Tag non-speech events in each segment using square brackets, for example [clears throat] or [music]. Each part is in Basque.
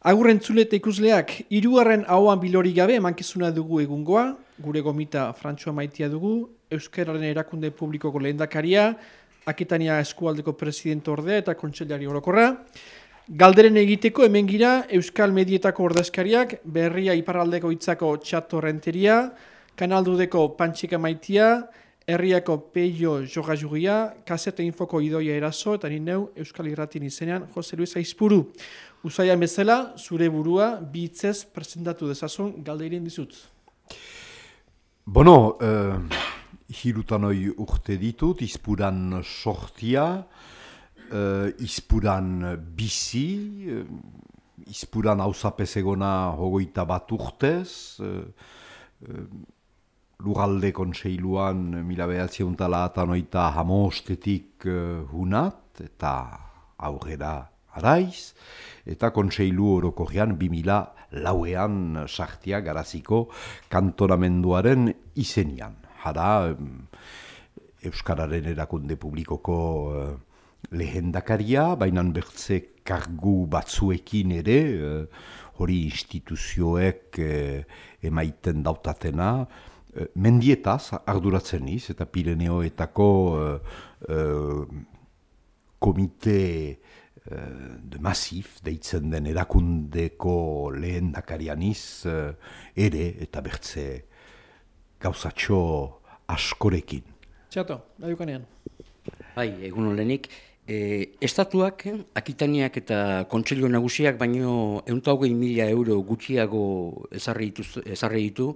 Agurren zuleta ikusleak, irugarren hauan bilori gabe emankizuna dugu egungoa, gure gomita Frantzua maitia dugu, Euskararen erakunde publikoko lehendakaria, Akitania eskualdeko presidente ordea eta kontseilari orokorra. Galderen egiteko hemen gira Euskal Medietako ordezkariak, berria iparraldeko hitzako txato renteria, kanaldudeko pantxika maitia, herriako peio joga jugia, kasete infoko idoia eraso, eta nineu Euskal Irratin izenean, Jose Luis Aizpuru. Usaia bezala, zure burua, bitzez presentatu dezazun, galdeiren dizut. Bono, uh, hirutan hori urte ditut, izpuran sortia, uh, izpuran bizi, uh, izpuran hausapez egona hogoita bat urtez, uh, lurralde kontseiluan mila behatziuntala eta noita hamostetik uh, hunat, eta aurrera araiz, eta kontseilu orokorrean 2000 lauean sartia garaziko kantonamenduaren izenian. Hara, Euskararen erakunde publikoko uh, lehendakaria, baina bertze kargu batzuekin ere, uh, hori instituzioek uh, emaiten dautatena, mendietaz arduratzen iz, eta Pireneoetako komite de masif, deitzen den erakundeko lehen dakarianiz, uh, ere eta bertze gauzatxo askorekin. Txato, nahi Bai, egun olenik, e, estatuak, akitaniak eta kontseilu nagusiak baino euntaugein mila euro gutxiago ezarri ditu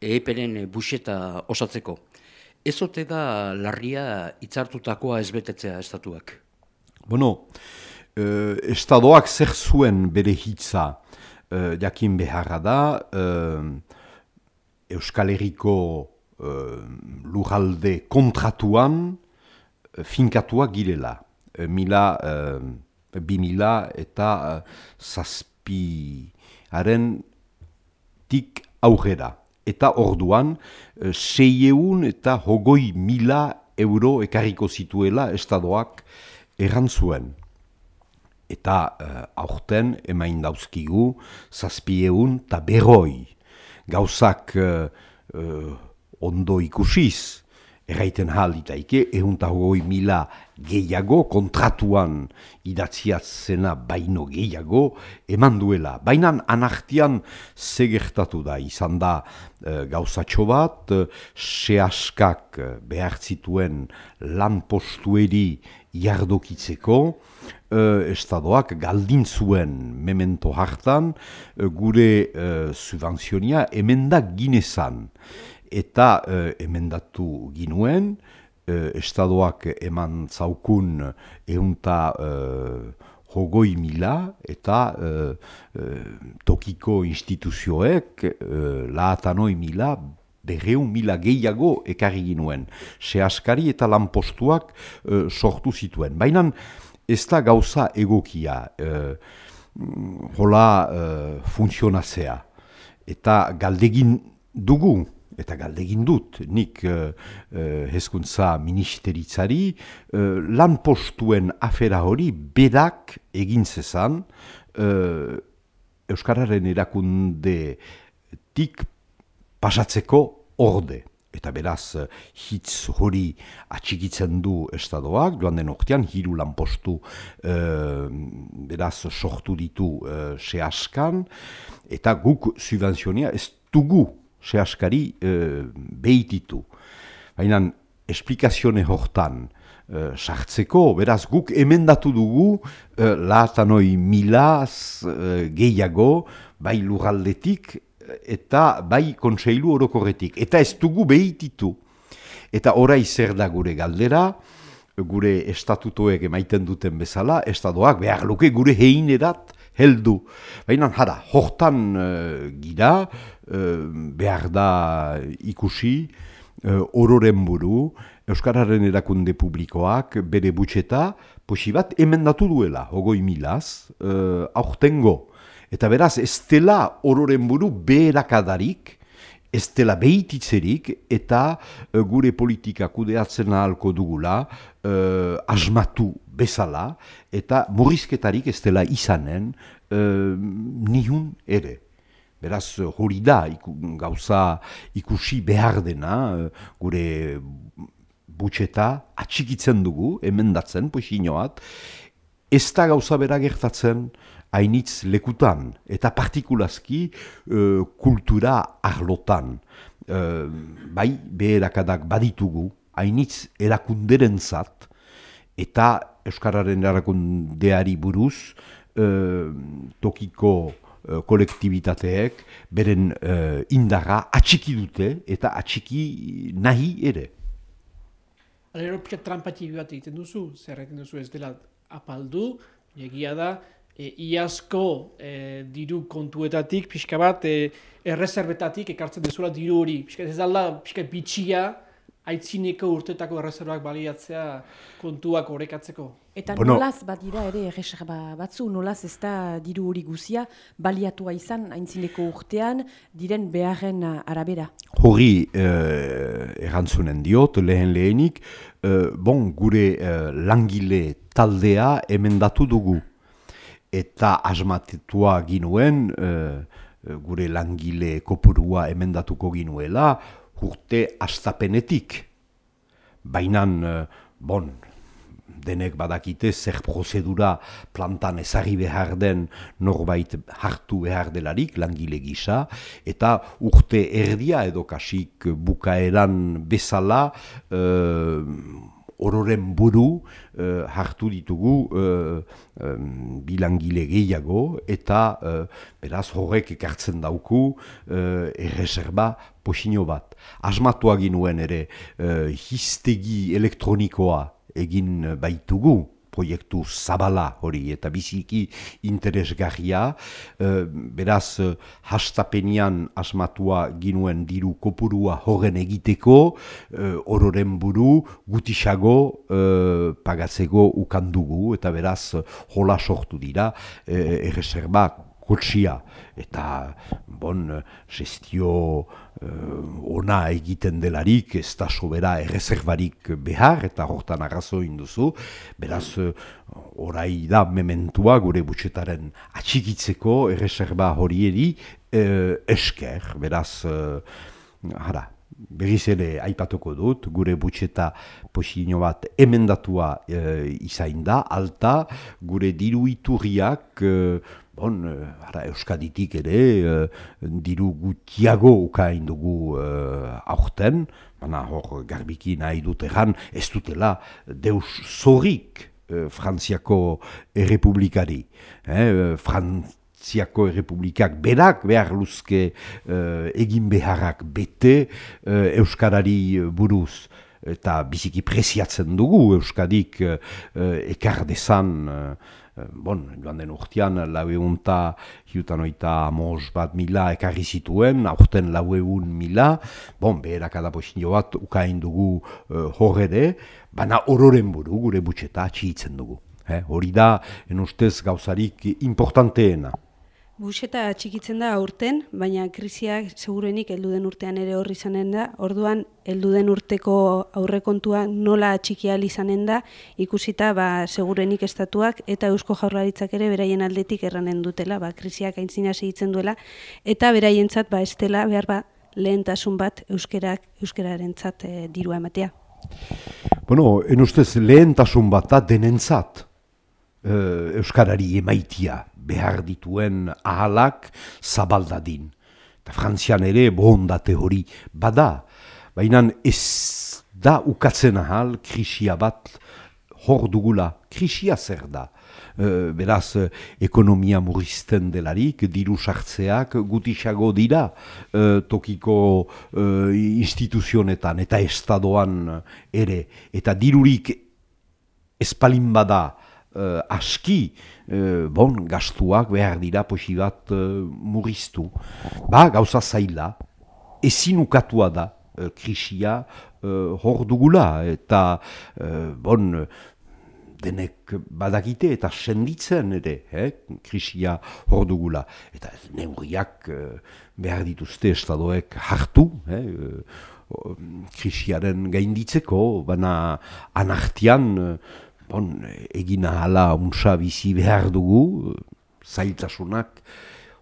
EEPren buseta osatzeko. Ez ote da larria itzartutakoa ezbetetzea estatuak? Bueno, uh, estadoak zer zuen bere hitza uh, jakin beharra da uh, Euskal Herriko uh, lurralde kontratuan finkatuak girela. Mila, uh, bi mila eta uh, zazpiaren tik aurrera. Eta orduan, uh, seieun eta hogoi mila euro ekarriko zituela estadoak errantzuen eta uh, aurten emain dauzkigu zazpieun eta berroi gauzak uh, uh, ondo ikusiz erraiten halitaike hogoi mila gehiago kontratuan idatziatzena baino gehiago eman duela. Baina anartian zegertatu da izan da uh, gauzatxo bat, uh, sehaskak behar zituen lan postueri jardokitzeko, uh, estadoak galdin zuen memento hartan uh, gure uh, subvenzionia emendak ginezan. Eta uh, emendatu ginuen, uh, estadoak eman zaukun eunta uh, hogoi mila eta uh, uh, tokiko instituzioek uh, laatanoi mila berreun mila gehiago ekarri ginuen. Sehaskari eta lanpostuak uh, sortu zituen. Baina, ez da gauza egokia uh, hola uh, funtzionazea. Eta galdegin dugu, eta galdegin dut, nik uh, uh, hezkuntza ministeritzari, uh, lan postuen afera hori bedak egin zezan uh, Euskararen erakunde tik pasatzeko orde eta beraz eh, hitz hori atxikitzen du estadoak, joan den oktean, hiru lanpostu e, beraz sortu ditu e, sehaskan, eta guk subvenzionia ez dugu sehaskari e, behititu. Baina esplikazione hortan sartzeko, beraz guk emendatu dugu e, lahatanoi milaz gehiago, bai lurraldetik eta bai kontseilu orokorretik. Eta ez dugu behititu. Eta orai zer da gure galdera, gure estatutoek emaiten duten bezala, estadoak behar luke gure hein edat heldu. Baina, jara, hortan uh, gira, uh, behar da ikusi, uh, ororen buru, Euskararen erakunde publikoak bere butxeta, posi bat, emendatu duela, hogoi milaz, uh, aurtengo. Eta beraz, ez dela ororen buru beherakadarik, ez dela behititzerik, eta uh, gure politika kudeatzen ahalko dugula, uh, asmatu bezala, eta morrizketarik ez dela izanen nihun ere. Beraz, hori da, iku, gauza ikusi behar dena, gure butxeta atxikitzen dugu, emendatzen, poxinoat, ez da gauza bera gertatzen hainitz lekutan, eta partikulazki kultura arlotan. bai, beherakadak baditugu, hainitz erakunderen zat, eta Euskararen erakundeari buruz, tokiko kolektibitateek beren uh, indarra atxiki dute eta atxiki nahi ere. Alero pixat trampati bat egiten duzu, zer egiten duzu ez dela apaldu, egia da, e, iazko e, diru kontuetatik, pixka bat, e, errezerbetatik ekartzen dezula diru hori. Pixka ez da, pixka bitxia, aitzineko urtetako errezerbak baliatzea kontuak orekatzeko. Eta bueno. nolaz badira ere erreserba batzu, nolaz ez da diru hori guzia baliatua izan aintzineko urtean diren beharren arabera. Hori eh, errantzunen diot, lehen lehenik, eh, bon, gure eh, langile taldea emendatu dugu. Eta asmatetua ginuen, eh, gure langile kopurua emendatuko ginuela, urte astapenetik. Bainan, eh, bon, denek badakite zer prozedura plantan ezari behar den norbait hartu behar delarik langile gisa, eta urte erdia edo kasik bukaeran bezala uh, ororen buru uh, hartu ditugu uh, um, bilangile gehiago eta uh, beraz horrek ekartzen dauku uh, erreserba posino bat. Asmatua ginuen ere uh, histegi elektronikoa egin baitugu, proiektu zabala hori eta biziki interesgarria. Uh, beraz, uh, hastapenian asmatua ginuen diru kopurua horren egiteko, uh, ororen buru gutisago uh, pagatzeko ukandugu eta beraz, hola sortu dira, uh, erreserbak kotxia eta bon gestio ona egiten delarik ez da sobera errezerbarik behar eta hortan arrazo induzu beraz uh, orai da mementua gure butxetaren atxikitzeko errezerba horieri uh, esker. Beraz uh, hara berriz ere aipatuko dut, gure butxeta posino bat emendatua e, izain da, alta, gure diru iturriak bon, uh, ara, Euskaditik ere uh, diru gutiago ukain dugu uh, aurten, baina hor garbiki nahi dut ez dutela deus zorik uh, Frantziako errepublikari. Eh, Frantziako errepublikak berak behar luzke egin beharrak bete uh, Euskarari buruz eta biziki preziatzen dugu Euskadik uh, ekar desan Eh, bon, joan den urtean, lau egunta, hiutan oita amos bat mila ekarri zituen, aurten lau egun mila, bon, beherak adaposin jo bat, ukain dugu uh, horre baina ororen buru gure butxeta txitzen dugu. Eh, hori da, en ustez gauzarik importanteena. Buseta txikitzen da aurten, baina krisiak segurenik heldu den urtean ere horri izanen da. Orduan heldu den urteko aurrekontua nola txikia izanen da, ikusita ba segurenik estatuak eta Eusko Jaurlaritzak ere beraien aldetik erranen dutela, ba krisiak aintzina segitzen duela eta beraientzat ba estela behar ba lehentasun bat euskerak euskerarentzat e, dirua ematea. Bueno, en ustez lehentasun bat da denentzat. Uh, euskarari emaitia behar dituen ahalak zabaldadin. Eta frantzian ere bohondate hori bada. Baina ez da ukatzen ahal krisia bat hor dugula. Krisia zer da. Uh, beraz, ekonomia murrizten delarik, diru sartzeak gutisago dira uh, tokiko uh, instituzionetan eta estadoan ere. Eta dirurik espalin bada uh, aski, uh, bon, gastuak behar dira posi bat uh, murriztu. Ba, gauza zaila, ezin ukatua da uh, krisia uh, hor dugula, eta, uh, bon, denek badakite eta senditzen ere, eh, krisia hor dugula. Eta neurriak uh, behar dituzte estadoek hartu, eh, krisiaren gainditzeko, baina anartian bon, egina hala unsa bizi behar dugu, zailtasunak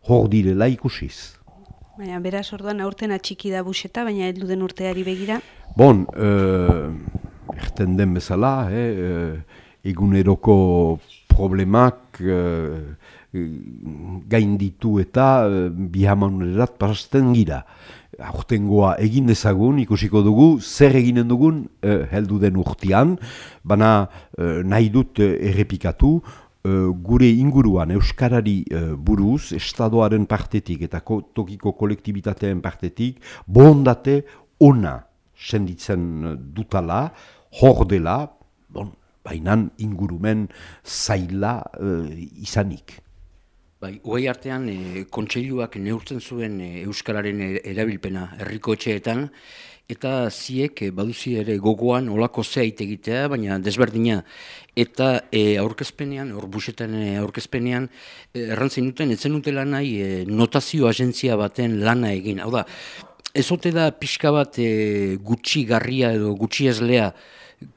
hor direla ikusiz. Baina, beraz, orduan, aurten atxiki da buseta, baina heldu den urteari begira. Bon, uh, erten den bezala, eh, eguneroko problemak uh, gain eta uh, bihamanunerat pasasten gira. Aurtengoa egin dezagun, ikusiko dugu, zer eginen dugun uh, heldu den urtean, bana uh, nahi dut uh, errepikatu, Eh, gure inguruan Euskarari buruz, Estadoaren partetik eta ko, tokiko kolektibitateen partetik, bondate ona senditzen eh, dutala, hor dela, bon, bainan ingurumen zaila izanik. Bai, uai artean, e, kontseiluak neurtzen zuen Euskararen erabilpena herriko etxeetan, eta ziek e, baduzi ere gogoan olako zeit egitea, baina desberdina. Eta e, aurkezpenean, orbusetan e, aurkezpenean, e, errantzen duten, etzen dutela nahi e, notazio agentzia baten lana egin. Hau da, ez da pixka bat e, gutxi garria edo gutxi ezlea,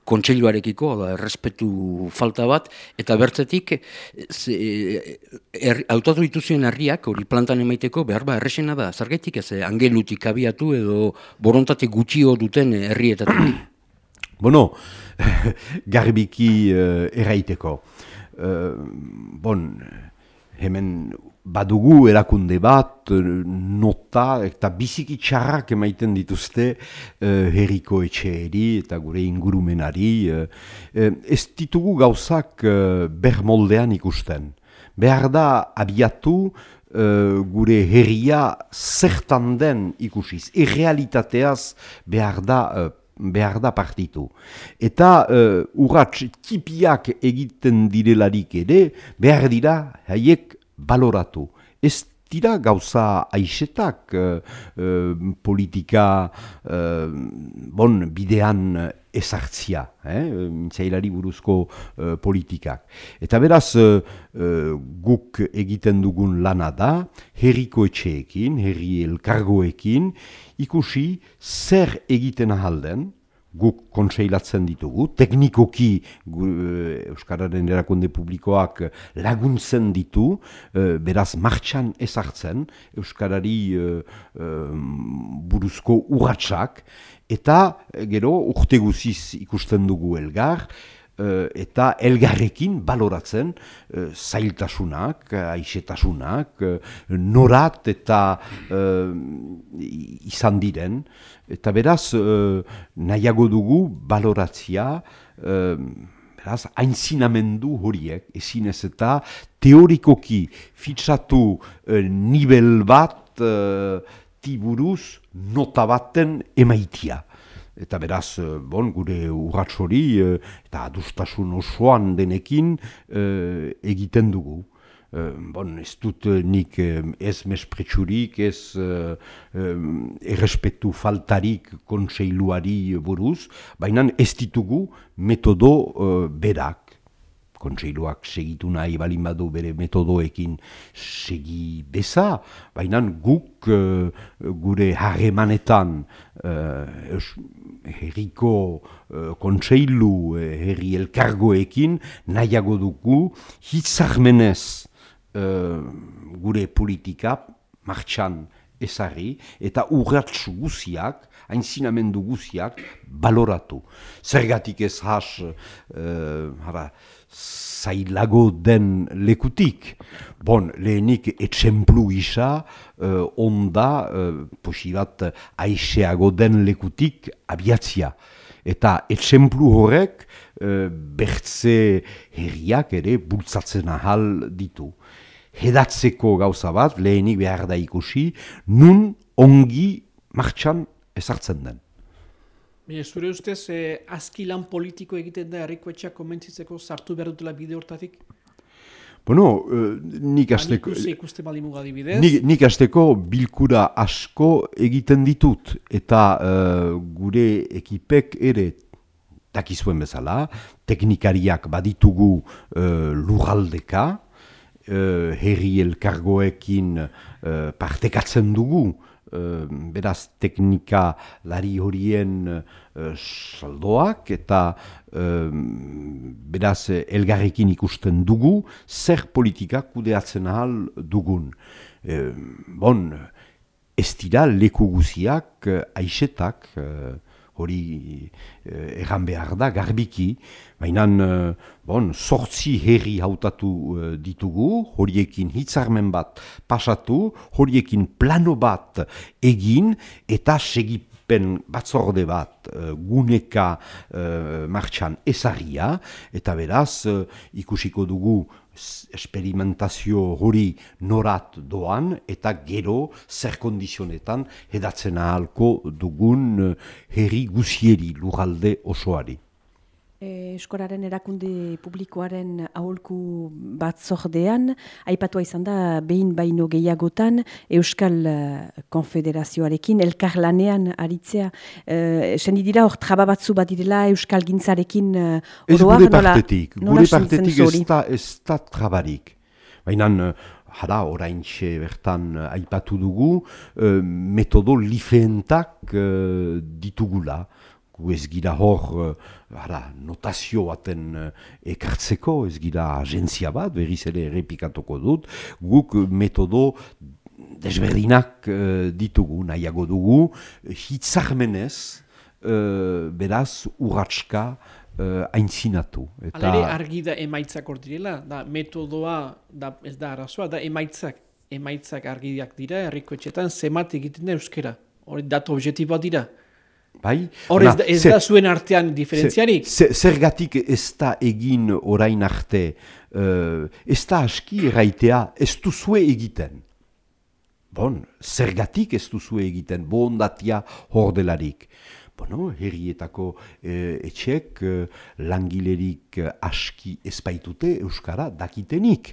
kontseiluarekiko, da, errespetu falta bat, eta bertzetik, er, autatu dituzien herriak, hori plantan emaiteko, behar ba, erresena da, zargetik ez, angelutik abiatu edo borontate gutxio duten herrietatik. [clears throat] Bueno, [laughs] garbiki uh, erraiteko. Uh, bon, hemen badugu erakunde bat, nota eta biziki txarrak emaiten dituzte uh, herriko etxeeri eta gure ingurumenari. Uh, ez ditugu gauzak uh, bermoldean ikusten. Behar da abiatu gure herria zertan den ikusiz. Errealitateaz behar da behar da partitu. Eta uh, urratx tipiak egiten direlarik ere, behar dira haiek baloratu. Ez dira gauza aisetak uh, politika uh, bon bidean ezartzia, eh? buruzko uh, politikak. Eta beraz, uh, guk egiten dugun lana da, herriko etxeekin, herri elkargoekin, ikusi zer egiten ahalden, guk kontseilatzen ditugu, teknikoki gu, eh, Euskararen erakunde publikoak laguntzen ditu, e, beraz martxan ezartzen Euskarari e, buruzko urratsak, eta gero urte guziz ikusten dugu elgar, eta elgarrekin baloratzen zailtasunak, aixetasunak, norat eta izan diren, Eta beraz, uh, nahiago dugu baloratzia, uh, beraz, hainzinamendu horiek, ezin ez eta teorikoki fitxatu uh, nivel bat uh, tiburuz nota baten emaitia. Eta beraz, bon, gure urratx hori eta adustasun osoan denekin egiten dugu. Uh, bon, ez dut nik ez mespretsurik, ez uh, errespetu faltarik kontseiluari buruz, baina ez ditugu metodo uh, berak. Kontseiluak segitu nahi balin badu bere metodoekin segi beza, baina guk uh, gure harremanetan uh, herriko uh, kontseilu herri elkargoekin nahiago dugu hitzarmenez uh, gure politika martxan ezarri eta urratz guziak, hainzinamendu guziak, baloratu. Zergatik ez has, uh, zailago den lekutik. Bon, lehenik etxemplu isa, uh, onda, uh, posibat, aiseago den lekutik abiatzia. Eta etxemplu horrek, uh, bertze herriak ere bultzatzen ahal ditu hedatzeko gauza bat, lehenik behar da ikusi, nun ongi martxan ezartzen den. Baina, zure ustez, eh, aski lan politiko egiten da herriko etxeak komentzitzeko sartu behar dutela bide hortatik? Bueno, eh, nik azteko... Nik, nik azteko bilkura asko egiten ditut, eta eh, gure ekipek ere takizuen bezala, teknikariak baditugu eh, lurraldeka, uh, herri elkargoekin uh, partekatzen dugu, beraz teknika lari horien uh, saldoak eta uh, beraz elgarrekin ikusten dugu, zer politika kudeatzen ahal dugun. Bon, ez dira leku guziak, aixetak, hori eh, erran behar da, garbiki, baina eh, bon, sortzi herri hautatu eh, ditugu, horiekin hitzarmen bat pasatu, horiekin plano bat egin, eta segipen batzorde bat eh, guneka eh, martxan ezaria, eta beraz eh, ikusiko dugu esperimentazio hori norat doan eta gero zer kondizionetan edatzen ahalko dugun eh, herri guzieri lugalde osoari. E, Eskoraren erakunde publikoaren aholku bat zordean, aipatua izan da behin baino gehiagotan Euskal uh, Konfederazioarekin, elkar lanean aritzea. Uh, Sendi dira hor traba batzu bat direla Euskal Gintzarekin uh, Ez gure partetik, gure partetik ez da, ez da trabarik. Baina, jara, orain bertan aipatu dugu, metodo lifeentak ditugula gu ez gira hor uh, notazio baten uh, ekartzeko, ez gira agentzia bat, berriz ere errepikatuko dut, guk metodo desberdinak uh, ditugu, nahiago dugu, hitzarmenez, beraz, urratska, uh, aintzinatu. Eta... Alere argi da emaitzak hor direla, da metodoa da, ez da arazoa, da emaitzak, emaitzak argiak dira, herriko etxetan, zemat egiten da euskera, hori datu objektiboa dira. Bai? Hor ez, ez da zuen artean diferentziarik? Zergatik ez da egin orain arte, uh, ez da aski erraitea ez duzue egiten. Bon, zergatik ez duzue egiten, bondatia hor delarik. Bueno, herrietako eh, etxek eh, langilerik eh, aski ezpaitute Euskara dakitenik.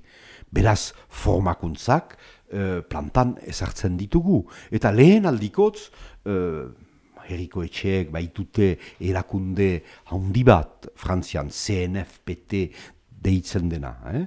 Beraz, formakuntzak eh, plantan ezartzen ditugu. Eta lehen aldikotz, eh, herriko etxeek baitute erakunde handi bat Frantzian CNFPT deitzen dena. Eh?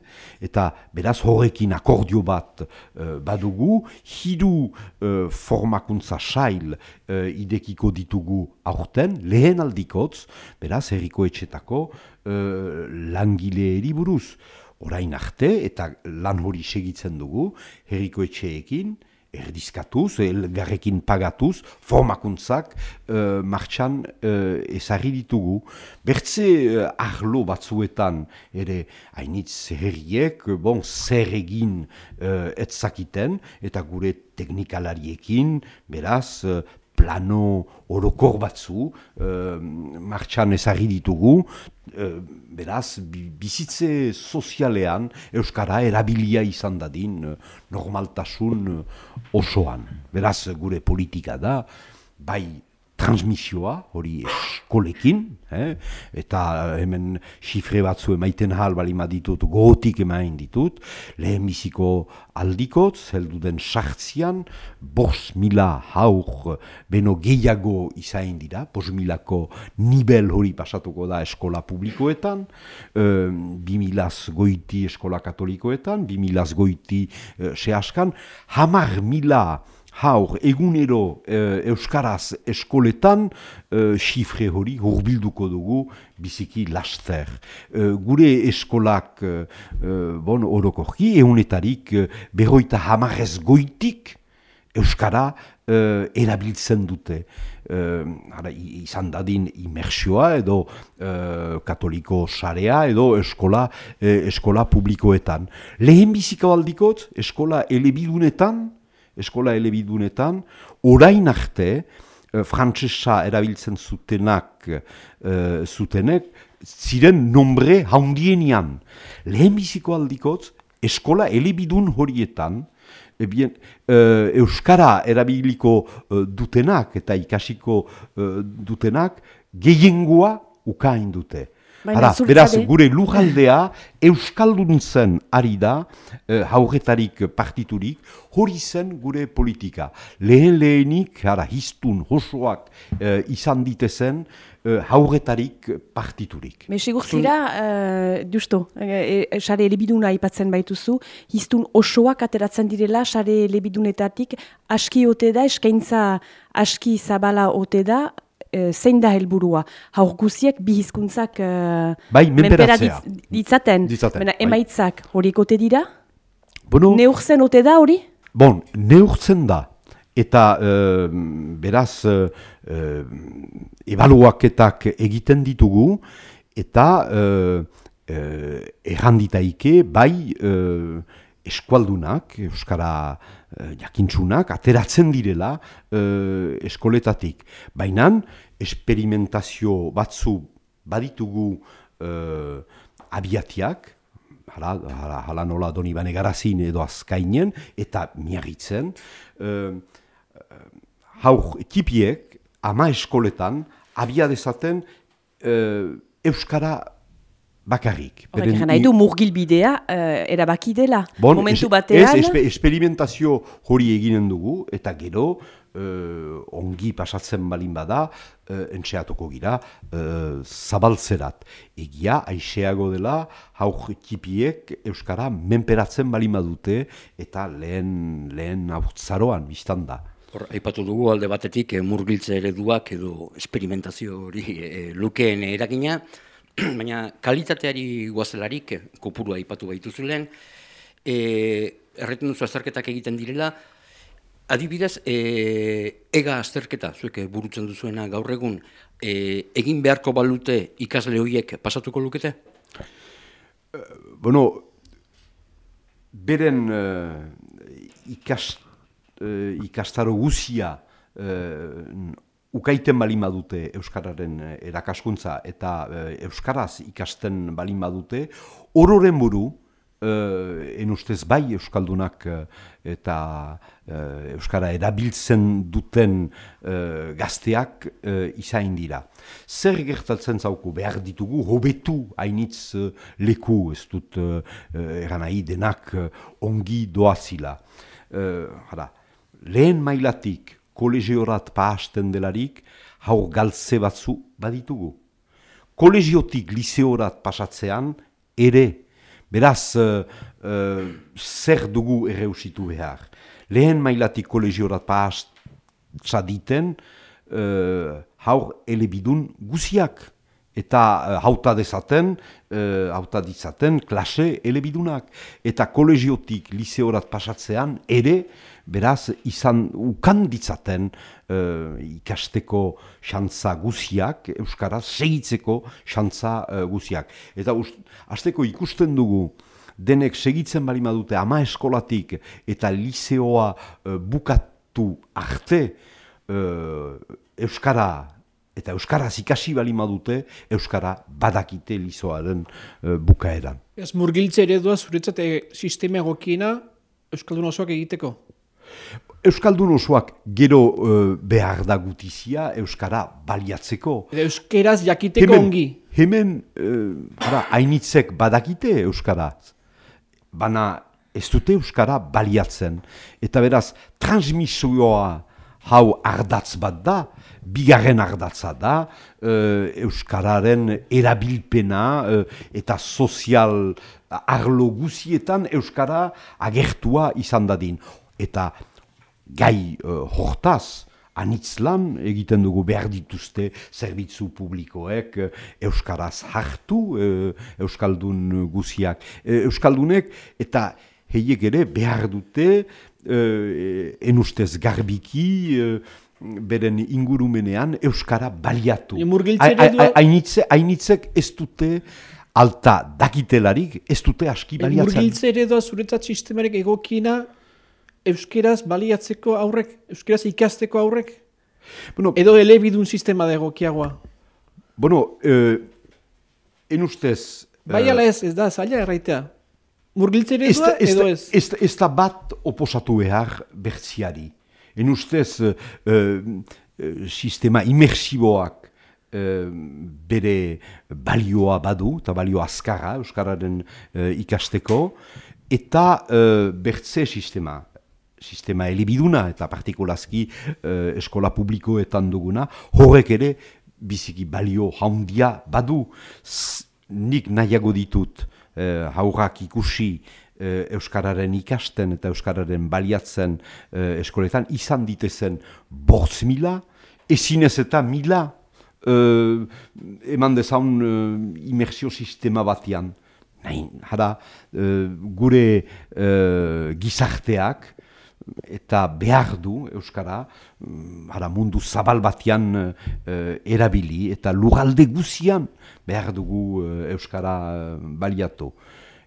Eta beraz horrekin akordio bat uh, badugu, hiru uh, formakuntza sail uh, idekiko ditugu aurten, lehen aldikotz, beraz herriko etxetako uh, langile eriburuz. Orain arte eta lan hori segitzen dugu, herriko etxeekin, erdizkatuz, elgarrekin pagatuz, formakuntzak uh, martxan uh, ezarri ditugu. Bertze uh, arlo batzuetan ere hainitz herriek, bon, zer egin uh, etzakiten, eta gure teknikalariekin, beraz, uh, plano orokor batzu, uh, martxan ezagri ditugu, uh, beraz, bizitze sozialean Euskara erabilia izan dadin uh, normaltasun osoan. Beraz, gure politika da, bai transmisioa, hori eskolekin, eh? eta hemen xifre batzu emaiten hal bali ditut, gotik emain ditut, lehen biziko aldikot, zeldu den sartzian, bos mila haur beno gehiago izain dira, bos milako nivel hori pasatuko da eskola publikoetan, eh, bi goiti eskola katolikoetan, bi milaz goiti eh, sehaskan, hamar mila haur egunero e, euskaraz eskoletan xifre eh, hori hurbilduko dugu biziki laster. E, gure eskolak e, bon, orokorki egunetarik e, berroita hamarez goitik euskara erabiltzen dute. ara, izan dadin imersioa edo katoliko sarea edo eskola, eskola publikoetan. Lehen biziko aldikot, eskola elebidunetan, eskola elebidunetan, orain arte, e, frantsesa erabiltzen zutenak, e, zutenek, ziren nombre haundienian. Lehenbiziko aldikotz, eskola elebidun horietan, ebien, e, Euskara erabiliko dutenak eta ikasiko dutenak, gehiengoa ukain dute. Baina Hala, zurtzabe- beraz, gure lujaldea euskalduntzen ari da, eh, haurretarik partiturik, hori zen gure politika. Lehen lehenik, ara, hiztun, hosoak eh, izan ditezen, eh, haurretarik partiturik. Me segur uh, justo, e, e, sare elebiduna aipatzen baituzu, hiztun osoak ateratzen direla sare elebidunetatik, aski ote da, eskaintza aski zabala ote da, eh, zein da helburua. Haur guziek bi hizkuntzak uh, Bai, menperatzea. ditzaten. Ditzaten, Baina bai. emaitzak horiek ote dira? Bueno, Neurtzen ote da hori? Bon, neurtzen da. Eta eh, beraz, eh, ebaluaketak egiten ditugu, eta eh, erranditaike bai eh, eskualdunak, Euskara eh, jakintsunak, ateratzen direla eh, eskoletatik. Baina, esperimentazio batzu baditugu eh, abiatiak, hala, hala, hala nola doni bane garazin edo azkainen, eta miagitzen, eh, haur ekipiek ama eskoletan abia dezaten eh, Euskara bakarrik. Horrek Beren nahi du murgilbidea uh, erabaki dela. Bon, Momentu batean, Ez, espe, esperimentazio hori eginen dugu, eta gero, eh, ongi pasatzen balin bada, eh, entxeatuko gira, eh, zabaltzerat. Egia, aixeago dela, hauk tipiek Euskara menperatzen balin badute, eta lehen, lehen hautzaroan, biztan da. Hor, aipatu dugu alde batetik murgiltze ereduak edo esperimentazio hori e, lukeen eragina, [clears throat] baina kalitateari guazelarik, e, kopuru aipatu baituzulen, e, erreten duzu azterketak egiten direla, adibidez, e, ega azterketa, zuek e, burutzen duzuena gaur egun, e, egin beharko balute ikasle horiek pasatuko lukete? Bueno, beren eh, ikas, eh, ikastaro guzia eh, ukaiten balin badute Euskararen eh, erakaskuntza eta eh, Euskaraz ikasten balin badute, ororen buru, eh, en ustez bai Euskaldunak eh, eta eh, Euskara erabiltzen duten eh, gazteak eh, izain dira. Zer gertatzen zauku behar ditugu, hobetu hainitz eh, leku, ez dut eh, eh, eran nahi denak eh, ongi doazila. Eh, hara, lehen mailatik kolegiorat pahasten delarik, hau galtze batzu baditugu. Kolegiotik liseorat pasatzean, ere, beraz, eh, eh, zer dugu erreusitu behar. Lehen mailatik kolegiorat pahastza diten, eh, haur elebidun guziak. Eta eh, hauta dezaten, eh, hauta ditzaten klase elebidunak. Eta kolegiotik liseorat pasatzean, ere, beraz, izan ukan ditzaten eh, ikasteko xantza guziak, Euskaraz segitzeko xantza eh, guziak. Eta ust, azteko ikusten dugu, denek segitzen bali madute ama eskolatik eta liseoa eh, bukatu arte eh, Euskara eta Euskaraz ikasi bali madute Euskara badakite lizoaren eh, bukaeran. Ez murgiltze eredua zuretzat eh, sistema egokiena Euskaldun osoak egiteko. Euskaldun osoak gero eh, behar da gutizia Euskara baliatzeko. Eta euskeraz jakiteko ongi. Hemen, eh, hara, hainitzek badakite Euskara, baina ez dute Euskara baliatzen. Eta beraz, transmisioa hau ardatz bat da, bigarren ardatza da, eh, Euskararen erabilpena eh, eta sozial arlo guzietan Euskara agertua izan dadin. Eta gai uh, hortaz, anitz lan egiten dugu behar dituzte zerbitzu publikoek eh, Euskaraz hartu eh, Euskaldun guziak. Eh, Euskaldunek eta heiek ere behar dute eh, enustez garbiki eh, beren ingurumenean Euskara baliatu. E, murgiltze Ai- ai- eredua- ai- Hainitze, hainitzek ez dute alta dakitelarik, ez dute aski baliatzen. Murgiltze eredua zuretzat sistemarek egokiena euskeraz baliatzeko aurrek, euskeraz ikasteko aurrek, Bueno, edo elebidun sistema da egokiagoa. bueno eh, en ustez... Bai eh, ala ez, ez da, zaila erraitea. Murgiltze eredua edo ez. ez ez da bat oposatu behar bertziari. En ustez, eh, eh, sistema imersiboak bere balioa badu, eta balio azkara, Euskararen ikasteko, eta e, bertze sistema, sistema elibiduna eta partikulazki eskola publikoetan duguna, horrek ere biziki balio handia badu, nik nahiago ditut e, haurrak ikusi Euskararen ikasten eta Euskararen baliatzen eskoletan, izan ditezen bortz mila, ezinez eta mila uh, eman dezaun uh, imersio sistema batian. Nain, hara, uh, gure uh, gizarteak eta behar du Euskara, hara mundu zabal batian uh, erabili eta lugalde guzian behar dugu Euskara baliatu.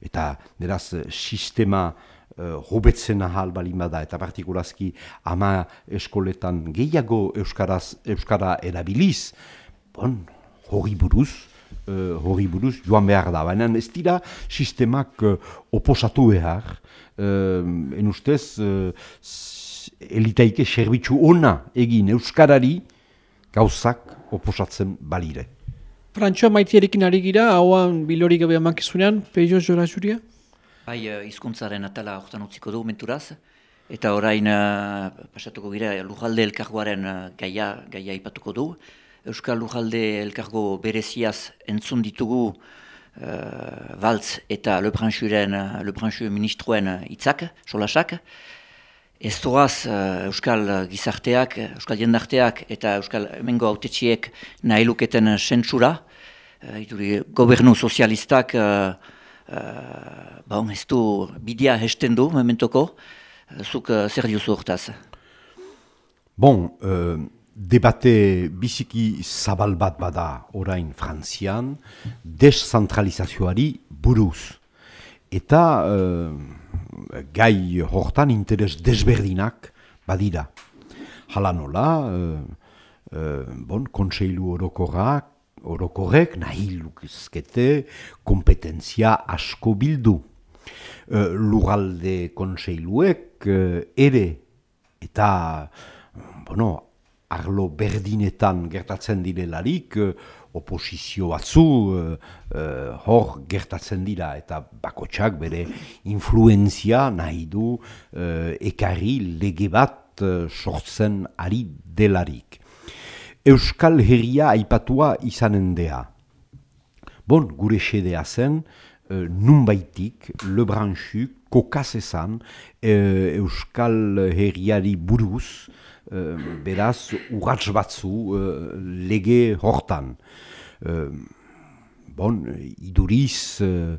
Eta, beraz, sistema uh, hobetzen ahal balimada eta partikulazki ama eskoletan gehiago Euskaraz, Euskara erabiliz, bon, hori buruz, uh, hori buruz joan behar da. Baina ez dira sistemak uh, oposatu behar, uh, en ustez, uh, elitaike serbitzu ona egin Euskarari gauzak oposatzen balire. Frantxoa maitierekin ari gira, hauan bilori gabe amankizunean, peio jora juria? Bai, eh, hizkuntzaren atala hortan utziko dugu menturaz, eta orain uh, pasatuko gira Lujalde elkargoaren uh, gaia, gaia ipatuko du. Euskal Lujalde elkargo bereziaz entzun ditugu uh, Valtz eta Lebranchuren, Lebranchu ministroen hitzak, solasak. Ez toaz Euskal gizarteak, Euskal jendarteak eta Euskal emengo autetxiek nahi luketen sentsura. Uh, gobernu sozialistak uh, bon, ez du bidea hesten du, mementoko, uh, zuk uh, zer diozu hortaz? Bon, uh, debate biziki zabal bat bada orain frantzian, descentralizazioari buruz. Eta uh, gai hortan interes desberdinak badira. Hala nola, uh, uh, bon, kontseilu orokorrak, orokorrek nahi lukizkete kompetentzia asko bildu. Uh, Lugalde konseiluek uh, ere eta bueno, arlo berdinetan gertatzen direlarik uh, oposizio batzu hor gertatzen dira eta bakotsak bere influenzia nahi du ekarri lege bat sortzen ari delarik. Euskal Herria aipatua izanen dea. Bon, gure xedea zen, uh, nunbaitik, lebranxu, kokazezan, uh, Euskal Herriari buruz, uh, beraz, urratz batzu uh, lege hortan. Uh, bon, iduriz, uh,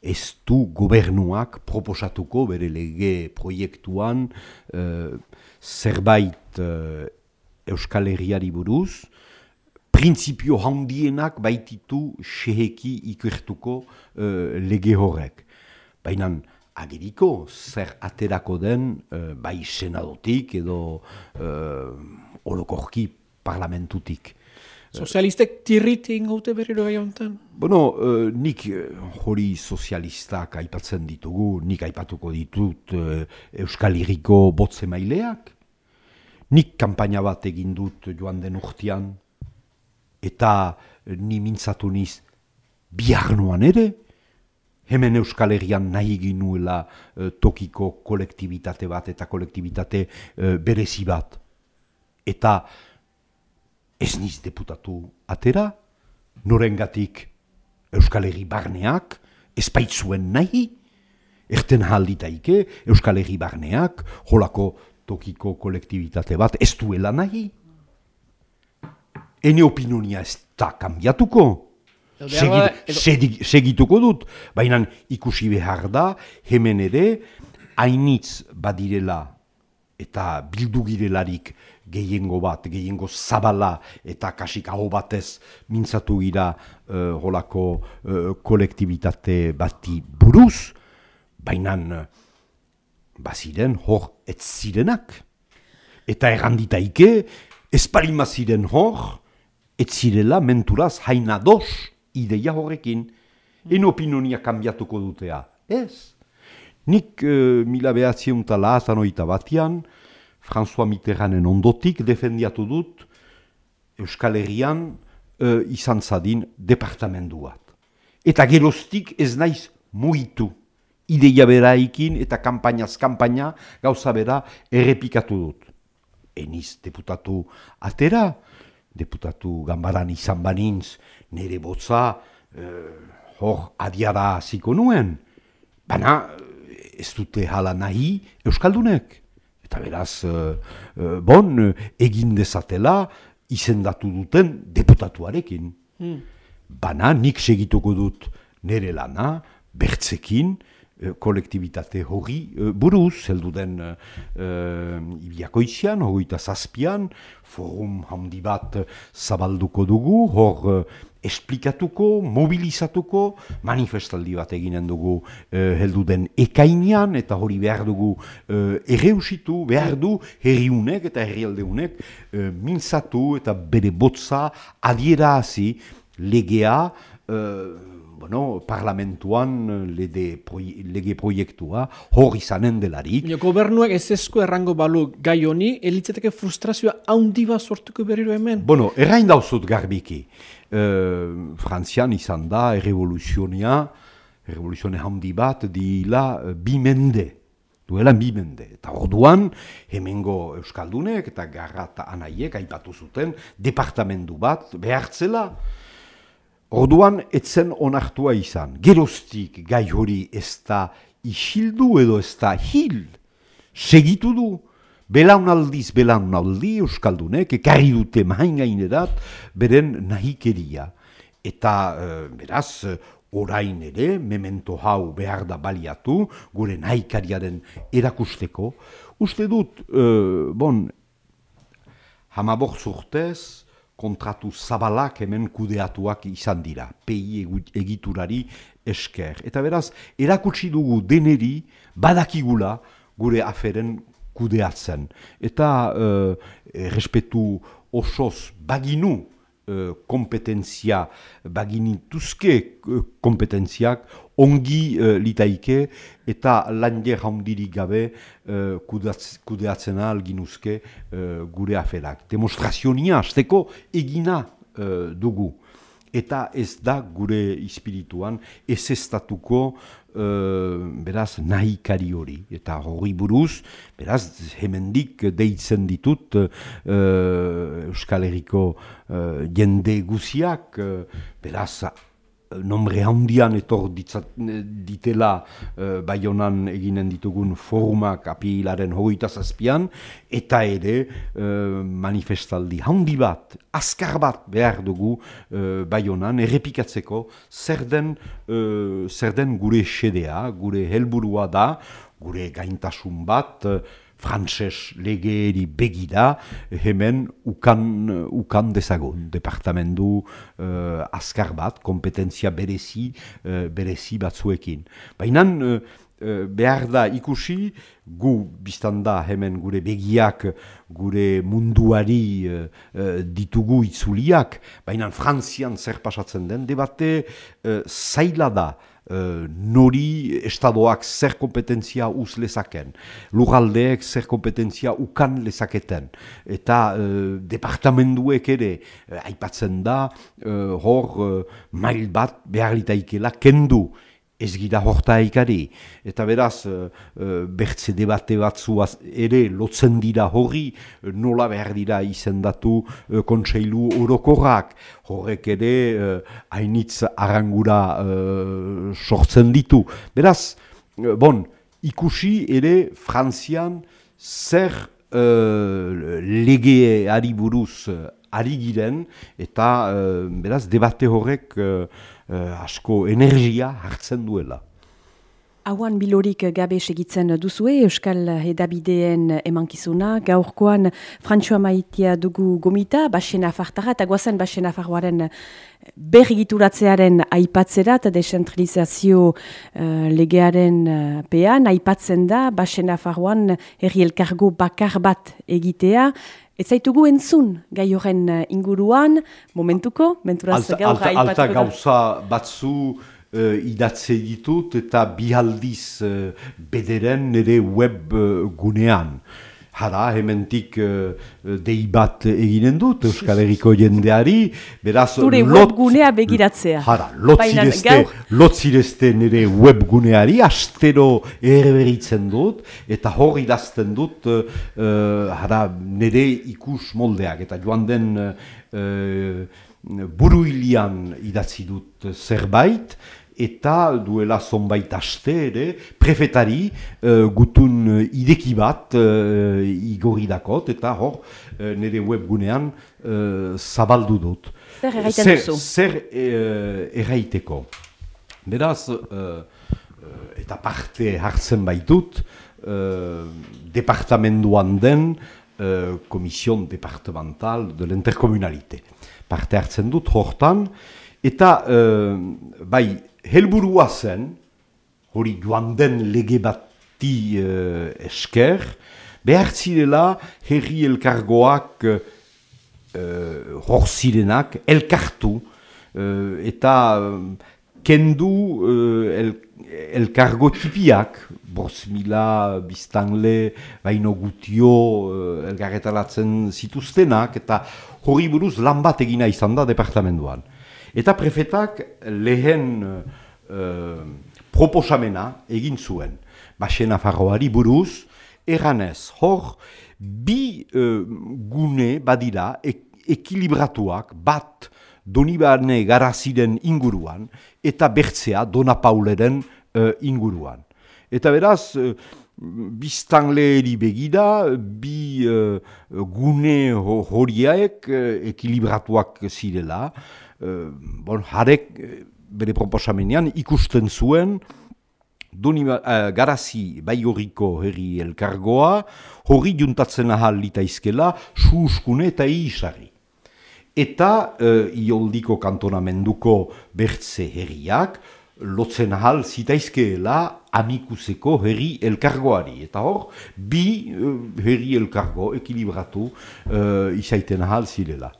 ez du gobernuak proposatuko bere lege proiektuan uh, zerbait Euskal Herriari buruz, printzipio handienak baititu seheki ikertuko uh, lege horrek. Baina ageriko zer aterako den uh, bai senadotik edo uh, olokorki parlamentutik. Sozialistek tirrit ingote berriro gai honetan? Bueno, uh, nik hori sozialistak aipatzen ditugu, nik aipatuko ditut uh, Euskal Herriko botze maileak, Nik kanpaina bat egin dut joan den urtean, eta ni mintzatu niz bihar ere, hemen Euskal Herrian nahi ginuela e, tokiko kolektibitate bat eta kolektibitate e, berezi bat. Eta ez niz deputatu atera, norengatik Euskal Herri barneak, ez baitzuen nahi, erten halditaike Euskal Herri barneak, holako tokiko kolektibitate bat, ez duela nahi. Ene opinionia ez da kambiatuko. Segituko dut, baina ikusi behar da, hemen ere, hainitz badirela eta bildu girelarik gehiengo bat, gehiengo zabala eta kasik hau batez mintzatu gira uh, holako uh, kolektibitate bati buruz, baina baziren hor ez zirenak. Eta erranditaike, espalima ziren hor, ez zirela menturaz haina dos ideia horrekin. En opinionia kambiatuko dutea. Ez. Nik uh, mila behatzion tala azan oita batian, François Mitterranden ondotik defendiatu dut Euskal Herrian uh, izan zadin departamendu bat. Eta geroztik ez naiz muitu. Ideia beraikin eta kampainaz kampaina gauza bera errepikatu dut. Eniz deputatu atera, deputatu gambaran izan banintz, nire botza uh, hor adiara ziko nuen. Baina ez dute hala nahi Euskaldunek. Eta beraz, uh, bon, egin dezatela izendatu duten deputatuarekin. Hmm. Bana, nik segituko dut nire lana, bertzekin, kolektibitate hori buruz, heldu den uh, ibiakoizian, hogeita zazpian, forum handi bat zabalduko dugu, hor esplikatuko, mobilizatuko, manifestaldi bat eginen dugu uh, heldu den ekainean, eta hori behar dugu uh, erreusitu, behar du herriunek eta herrialdeunek uh, mintzatu eta bere botza adiera hazi legea uh, bueno, parlamentuan lege, proi, lege proiektua hor izanen delarik. gobernuak ez ezko errango balu gai honi, elitzeteke frustrazioa handi bat sortuko berriro hemen? Bueno, errain dauzut garbiki. Uh, Frantzian izan da, errevoluzionia, errevoluzionia handi bat, dila uh, bimende. Duela bimende. Eta orduan, hemengo Euskaldunek eta garrat anaiek aipatu zuten, departamendu bat behartzela, Orduan, etzen onartua izan. Geroztik gai hori ez da isildu edo ez da hil. Segitu du. Belaunaldiz, belaunaldi Euskaldunek, ekarri dute mahain gainerat, beren nahikeria. Eta, uh, beraz, orain ere, memento hau behar da baliatu, gure nahikariaren erakusteko. Uste dut, uh, bon, hamabok zurtez, kontratu zabalak hemen kudeatuak izan dira, pei egiturari esker. Eta beraz, erakutsi dugu deneri badakigula gure aferen kudeatzen. Eta uh, respetu osoz baginu uh, kompetentzia, baginituzke uh, kompetentziak ongi uh, litaike eta lande jaundirik gabe uh, kudeatzen alginuzke uh, gure aferak. Demostrazionia azteko egina uh, dugu. Eta ez da gure espirituan ez estatuko uh, beraz nahi kari hori. Eta hori buruz, beraz hemendik deitzen ditut uh, Euskal Herriko uh, jende guziak, uh, beraz nombre handian etor ditzat, ditela uh, baionan eginen ditugun forumak apilaren hogeita zazpian, eta ere uh, manifestaldi handi bat, azkar bat behar dugu uh, baionan errepikatzeko zer den, uh, zer den gure sedea, gure helburua da, gure gaintasun bat, frantses legeeri begida, hemen ukan, ukan dezagun, departamendu uh, azkar bat, kompetentzia berezi, uh, berezi batzuekin. Baina uh, behar da ikusi, gu biztan da hemen gure begiak, gure munduari uh, ditugu itzuliak, baina frantzian zer pasatzen den, debate uh, zaila da, nori estadoak zer kompetentzia uz lezaken, lurraldeek zer kompetentzia ukan lezaketen, eta uh, departamenduek ere uh, aipatzen da hor uh, mail bat behar litaikela kendu, ez gira horta ikari. Eta beraz, uh, bertze debate batzuaz ere lotzen dira horri, nola behar dira izendatu uh, kontseilu orokorrak. Horrek ere, uh, hainitz arangura uh, sortzen ditu. Beraz, bon, ikusi ere Frantzian zer uh, legeari buruz ari giren, eta beraz, debate horrek uh, asko energia hartzen duela. Hauan bilorik gabe segitzen duzue, Euskal Edabideen emankizuna, gaurkoan Frantzua maitia dugu gomita, basen afartara, eta guazen basen afarroaren bergituratzearen aipatzerat, desentralizazio uh, legearen uh, pean, aipatzen da, basen afarroan herri elkargo bakar bat egitea, Ez zaitugu entzun gai horren eh, inguruan, momentuko, menturaz alta, gaur alta, alta gauza batzu uh, idatze ditut eta bihaldiz uh, bederen nire web uh, gunean. Hara, hementik uh, dei bat eginen dut Euskal Herriko jendeari, beraz... Zure webgunea begiratzea. Hara, lotzirezte, lotzirezte nire webguneari, astero erberitzen dut, eta hor idazten dut, uh, hara, nire ikus moldeak, eta joan den uh, buruilian idatzi dut zerbait, eta duela zonbait aste ere, prefetari uh, gutun uh, ideki bat uh, igorri dakot, eta hor uh, nire webgunean uh, zabaldu dut. Zer erraiten duzu? Zer uh, erraiteko. Beraz, uh, eta parte hartzen baitut, uh, departamenduan den uh, Komision Departemental de l'Intercommunalité. Parte hartzen dut hortan, eta uh, bai, helburua zen, hori joan den lege bati uh, esker, behar zirela herri elkargoak uh, hor zirenak elkartu uh, eta kendu el, elkargo tipiak, boz mila biztanle baino gutio elgarretalatzen zituztenak eta hori buruz lan bat egina izan da departamentuan. Eta prefetak lehen uh, proposamena egin zuen. Baxena farroari buruz, eranez, hor, bi uh, gune badira ek ekilibratuak bat donibane garaziren inguruan eta bertzea Dona Pauleren uh, inguruan. Eta beraz, uh, biztanleeri begida, bi uh, gune horiek uh, ekilibratuak zirela, uh, bon, harek eh, bere proposamenean ikusten zuen doni uh, garazi baigoriko herri elkargoa, hori juntatzen ahal litaizkela, suuskune eta iisari. Eta uh, ioldiko kantonamenduko bertze herriak, lotzen ahal zitaizkeela amikuseko herri elkargoari. Eta hor, bi uh, herri elkargo ekilibratu uh, izaiten ahal zirela.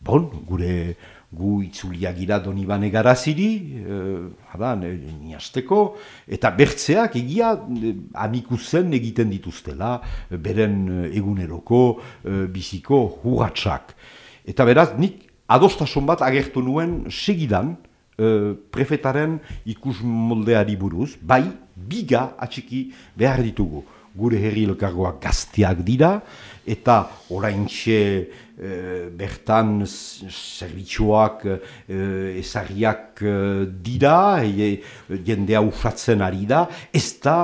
Bon, gure gu itzuliak gira doni bane garaziri, e, niasteko, eta bertzeak egia e, amikuzen egiten dituztela, beren eguneroko e, biziko hugatsak. Eta beraz, nik adostasun bat agertu nuen segidan, e, prefetaren ikus moldeari buruz, bai, biga atxiki behar ditugu. Gure herri elkargoak gaztiak dira, eta orain Eh, bertan zerbitzuak eh, ezarriak eh, dira, e, jendea usatzen ari da, ez da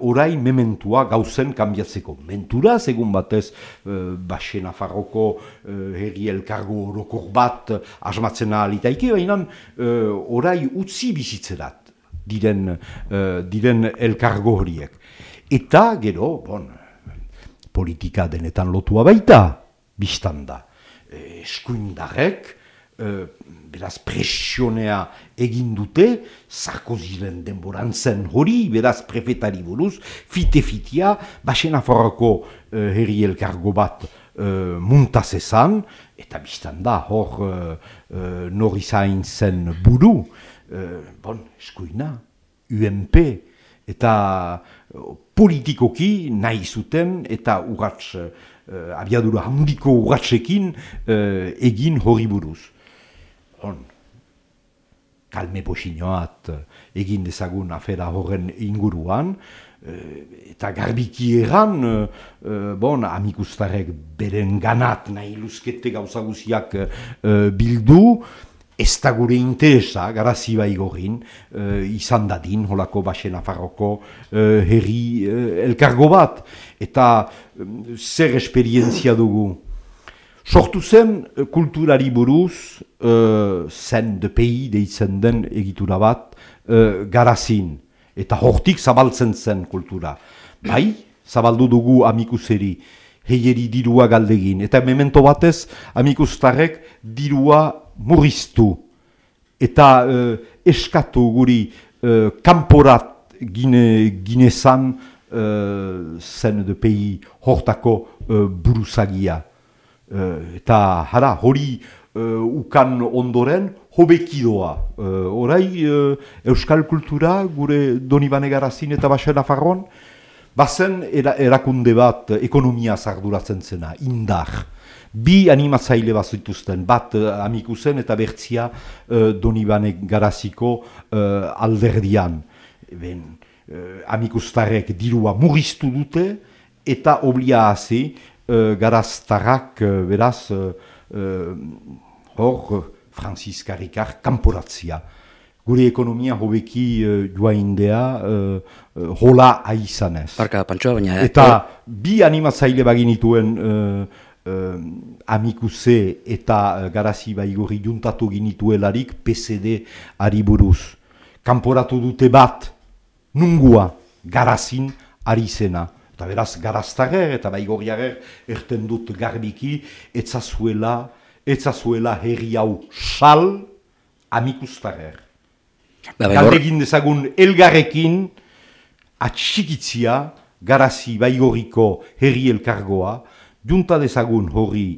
orain mementua gauzen kanbiatzeko. Mentura, segun batez, Baxe Nafarroko herri elkargo orokor bat asmatzen alitaike, baina orain utzi bizitzerat diren, diren elkargo horiek. Eta, gero, bon, politika denetan lotua baita, biztan da. E, eskuindarek, e, beraz presionea egin dute, Sarkoziren denboran zen hori, beraz prefetari buruz, fite-fitia, basen aforrako e, herri elkargo bat e, muntaz ezan, eta biztan da, hor e, e, nori zain zen buru, e, bon, eskuina, UMP, eta politikoki nahi zuten, eta urratz uh, abiadura handiko urratxekin uh, egin hori buruz. Hon, kalme posinoat uh, egin dezagun afera horren inguruan, eta garbiki eran, uh, bon, amikustarek beren ganat nahi luzkete gauzaguziak bildu, ez da gure interesa, garazi bai gorin, izan dadin, holako basen afarroko herri elkargo bat eta zer esperientzia dugu. Sortu zen eh, kulturari buruz, uh, zen de pei deitzen den egitura bat, uh, garazin. Eta hortik zabaltzen zen kultura. Bai, zabaldu dugu amikuseri, heieri dirua galdegin. Eta memento batez, amikustarek dirua murriztu. Eta eskatu guri uh, kanporat gine, ginezan, uh, zen de pei hortako uh, buruzagia. Uh, eta hara, hori ukan ondoren hobekidoa. Uh, orai, euskal kultura, gure Donibane Garazin eta Baxena Farron, Bazen era, erakunde bat eh, ekonomia zarduratzen zena, indar. Bi animatzaile bat zituzten, bat uh, amikuzen eta bertzia uh, Donibane garaziko uh, alderdian. Ben, uh, amikustarrek dirua murriztu dute eta oblia hazi uh, garaztarrak uh, beraz uh, uh, hor Franciskarikar kanporatzia gure ekonomia hobeki uh, joaindea uh, uh, hola aizanez. Barka, pantsoa, baina... Eta bi animatzaile baginituen uh, uh, amikuse eta uh, garazi baigorri juntatu ginituelarik PSD ari buruz. Kanporatu dute bat, nungua, garazin ari zena. Eta beraz, garaztarer eta baigorriarer erten dut garbiki, etzazuela, etzazuela herri hau sal amikustarer. Ba, Galdegin dezagun elgarrekin atxikitzia garazi baigoriko herri elkargoa, junta dezagun hori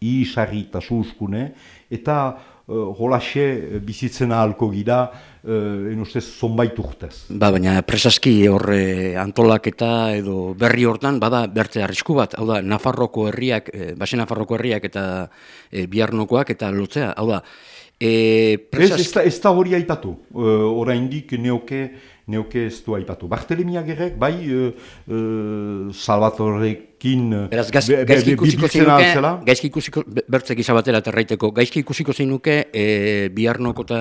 isarri eta suuskune, eta uh, holaxe bizitzen ahalko gira, uh, enustez, zonbait urtez. Ba, baina presaski horre antolaketa edo berri hortan, bada berte arrisku bat, hau da, Nafarroko herriak, eh, base Nafarroko herriak eta eh, biarnokoak eta lotzea, hau da, E, presas... Ez, ez da hori aipatu, uh, oraindik neoke, neoke ez du aipatu. Bartelemi agerek, bai, uh, uh, Salvatorekin Beraz, gaz, gaizki ikusiko zeinuke, gaizki ikusiko, bertzek izabatera terraiteko, gaizki ikusiko zeinuke, e, biharnoko eta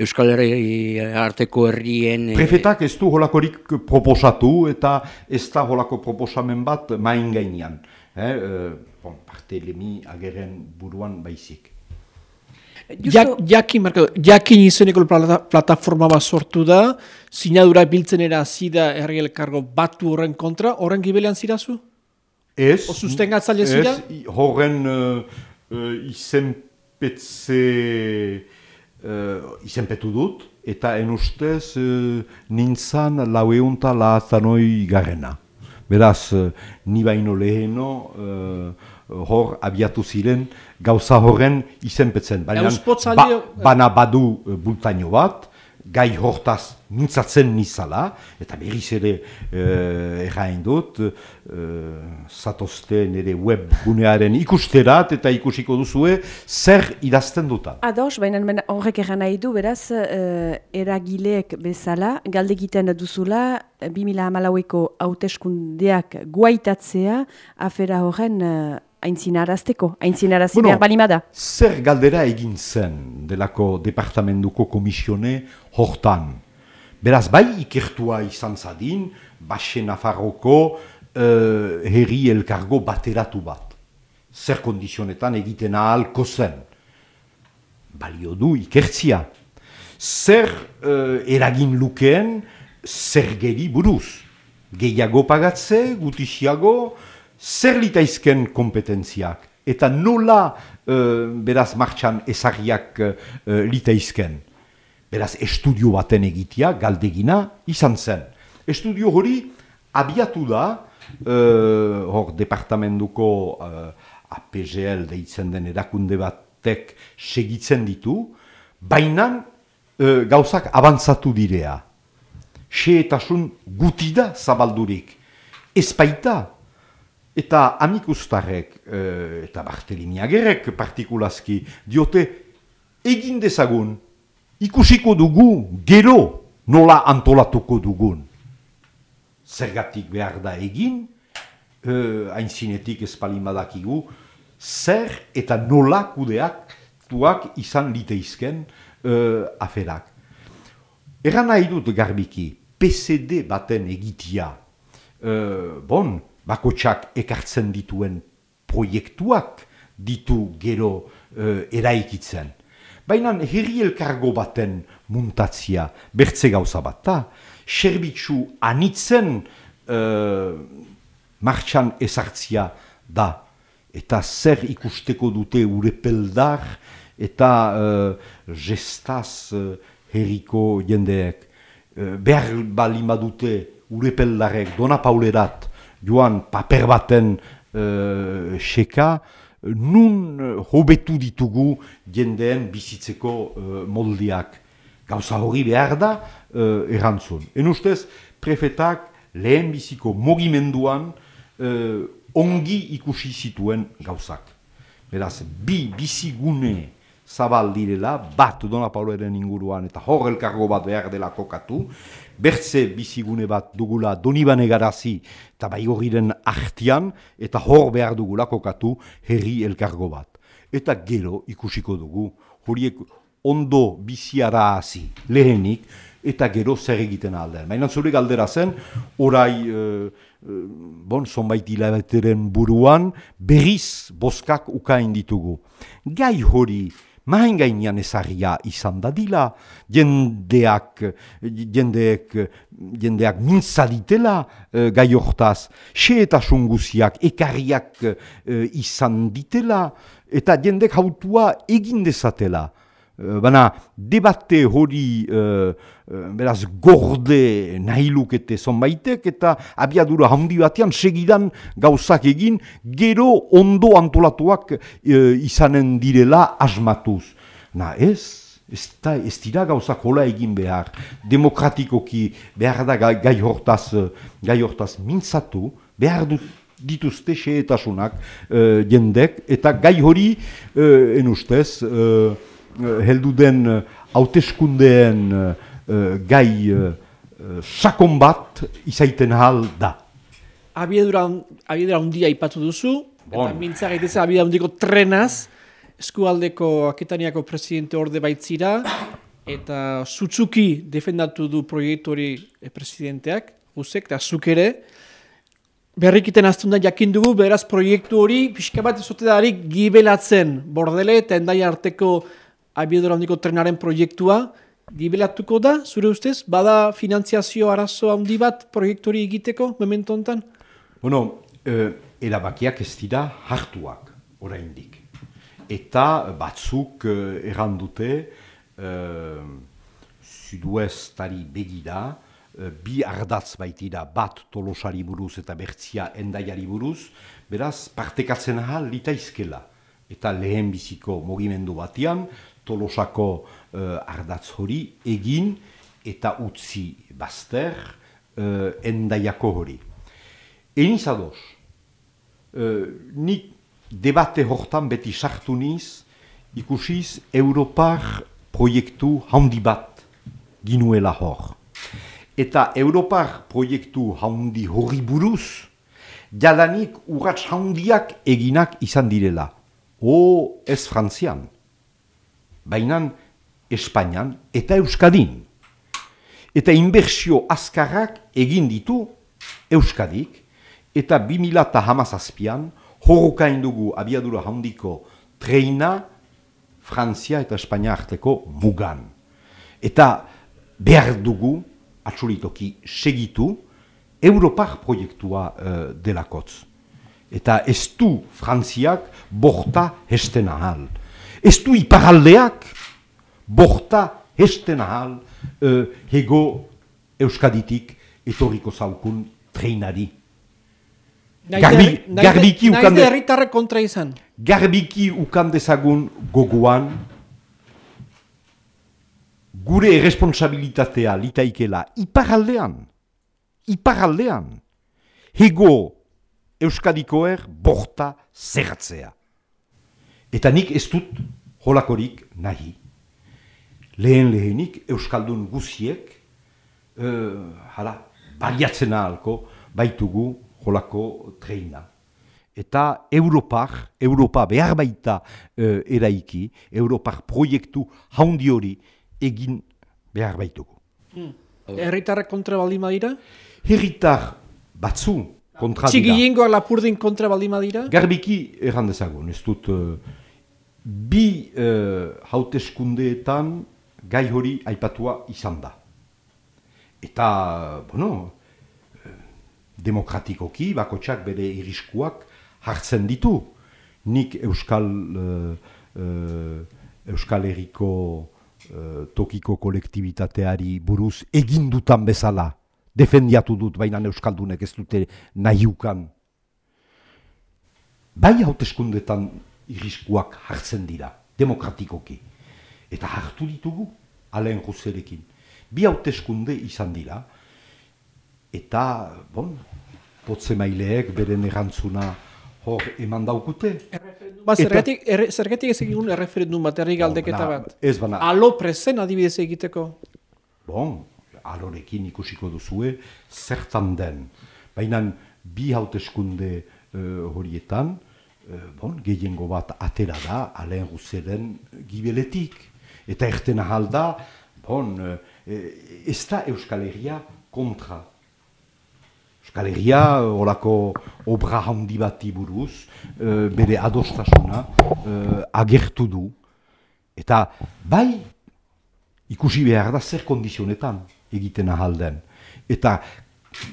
Euskal Herri arteko herrien... Prefetak ez du holakorik proposatu eta ez da holako proposamen bat main gainean. Eh, bon, Bartelemi ageren buruan baizik. Jakin, marka, jakin izeneko plataforma bat sortu da, sinadura biltzenera zida herri elkargo batu horren kontra, horren gibelean zirazu? Ez. O susten gatzaile zira? Ez, horren uh, uh, izenpetze uh, izenpetu dut, eta en ustez uh, nintzan laueunta lahatzanoi garena. Beraz, uh, ni baino leheno, uh, hor abiatu ziren gauza horren izenpetzen. Baina ba, bana badu uh, bultaino bat, gai hortaz mintzatzen nizala, eta berriz ere uh, errain dut, uh, zatozte nire web gunearen ikusterat eta ikusiko duzue, zer idazten dutan. Ados, baina horrek erran nahi du, beraz, uh, eragileek bezala, galdegiten duzula, 2000 amalaueko hauteskundeak guaitatzea, afera horren aintzinarazteko, aintzinarazte bueno, balimada. Zer galdera egin zen delako departamentuko komisione hortan? Beraz, bai ikertua izan zadin, Baxe Nafarroko uh, herri elkargo bateratu bat. Zer kondizionetan egiten ahalko zen. Balio du ikertzia. Zer uh, eragin lukeen zer geri buruz. Gehiago pagatze, gutixiago, zer litaizken kompetentziak eta nola uh, beraz martxan ezagriak uh, litaizken. Beraz, estudio baten egitea, galdegina, izan zen. Estudio hori abiatu da, uh, hor departamentuko uh, APGL deitzen den erakunde batek segitzen ditu, baina uh, gauzak abantzatu direa. Seetasun gutida zabaldurik. Ez baita, Eta amikustarrek uh, eta Bartelimiagerek partikulazki diote egin dezagun ikusiko dugu gero nola antolatuko dugun. Zergatik behar da egin, uh, hain zinetik espalin badakigu, zer eta nola kudeak tuak izan liteizken uh, aferak. Eran nahi dut garbiki, PSD baten egitia, uh, bon, bakotsak ekartzen dituen proiektuak ditu gero uh, eraikitzen. Baina herri elkargo baten muntatzia bertze gauza bat da, serbitzu anitzen uh, martxan ezartzia da, eta zer ikusteko dute urepeldar eta uh, gestaz uh, herriko jendeek. Uh, behar balima dute urepeldarek dona paulerat joan paper baten uh, xeka, nun uh, hobetu ditugu jendeen bizitzeko uh, moldiak. Gauza hori behar da uh, errantzun. En ustez, prefetak lehen biziko mogimenduan eh, ongi ikusi zituen gauzak. Beraz, bi bizigune zabal direla, bat Dona Pauloren inguruan eta hor elkargo bat behar dela kokatu, bertze bizigune bat dugula Donibane garazi eta baigorriren artian, eta hor behar dugula kokatu herri elkargo bat. Eta gero ikusiko dugu, horiek ondo biziara hasi lehenik, eta gero zer egiten aldean. Baina zure galdera zen, orai, e, e, bon, zonbait hilabeteren buruan, berriz boskak ukain ditugu. Gai hori, main gainean ezarria izan dadila, jendeak, jendeak, jendeak mintzaditela e, gai hortaz, xe eta sunguziak, ekarriak izan ditela, eta jendek hautua egin dezatela. Baina, debate hori beraz gorde nahi lukete zonbaitek eta abiadura handi batean segidan gauzak egin gero ondo antolatuak izanen direla asmatuz. Na ez, ez, da, ez dira gauzak hola egin behar, demokratikoki behar da gai hortaz, gai hortaz mintzatu, behar dut dituzte xeetasunak uh, jendek, eta gai hori, uh, en ustez, uh, heldu den hauteskundeen uh, gai uh, sakon bat izaiten hal da. Abiedura, abiedura hundia ipatu duzu, bon. eta mintza gaiteza abiedura hundiko trenaz, eskualdeko aketaniako presidente orde baitzira, eta zutzuki defendatu du proiektu hori presidenteak, guzek, eta zuk ere, berrikiten aztunda jakin dugu, beraz proiektu hori, pixka bat izotedarik gibelatzen, bordele eta endai arteko abiedura hundiko trenaren proiektua, gibelatuko da, zure ustez, bada finantziazio arazo handi bat proiektori egiteko, memento hontan? Bueno, eh, erabakiak ez dira hartuak, oraindik. Eta batzuk eh, errandute, eh, suduestari begira, eh, bi ardatz baitira bat tolosari buruz eta bertzia endaiari buruz, beraz, partekatzen ahal litaizkela. Eta lehen biziko mogimendu batean, tolosako uh, ardatz hori egin eta utzi bazter uh, endaiako hori. Eniz ados, uh, nik debate hortan beti sartu niz, ikusiz Europar proiektu handi bat ginuela hor. Eta Europar proiektu handi hori buruz, jadanik urratz handiak eginak izan direla. O ez frantzian baina Espainian eta Euskadin. Eta inbertsio azkarrak egin ditu Euskadik, eta 2000 hamazazpian horrokain dugu abiadura handiko treina Frantzia eta Espainia arteko mugan. Eta behar dugu, atxolitoki segitu, Europar proiektua uh, delakotz. Eta ez du Frantziak borta hesten ahal. Ez du iparaldeak borta hesten ahal uh, hego euskaditik etorriko zaukun treinari. Garbi, garbiki ukan de, kontra izan. Garbiki ukan dezagun gogoan gure irresponsabilitatea litaikela iparaldean. Iparaldean. Hego euskadikoer borta zerratzea. Eta nik ez dut holakorik nahi. Lehen lehenik Euskaldun guziek, uh, hala, baliatzen ahalko, baitugu holako treina. Eta Europar, Europa behar baita uh, eraiki, Europar proiektu haundi hori egin behar baitugu. Hmm. Herritarrak kontra baldima dira? Herritar batzu kontra dira. Txigi lapurdin kontra baldima dira? Garbiki erran dezagun, ez dut... Uh, bi uh, hauteskundeetan gai hori aipatua izan da. Eta, bueno, eh, demokratikoki bakotsak bere iriskuak hartzen ditu. Nik Euskal, uh, Euskal Herriko uh, tokiko kolektibitateari buruz egindutan bezala defendiatu dut, baina Euskaldunek ez dute nahiukan. Bai hauteskundetan irriskuak hartzen dira, demokratikoki. Eta hartu ditugu, alen guzerekin. Bi hauteskunde izan dira, eta, bon, potze maileek beren erantzuna hor eman daukute. Ba, zergatik, erre, zergatik ez egigun erreferendum bat, herri galdeketa na, bat. ez bana. Alo presen adibidez egiteko. Bon, alorekin ikusiko duzue, zertan den. Baina bi hauteskunde uh, horietan, bon, gehiengo bat atera da, alen guzeren gibeletik. Eta erten ahal da, bon, uh, ez da Euskal Herria kontra. Euskal Herria, horako obra handi bati buruz, bere adostasuna agertu du. Eta bai, ikusi behar da zer kondizionetan egiten ahalden. Eta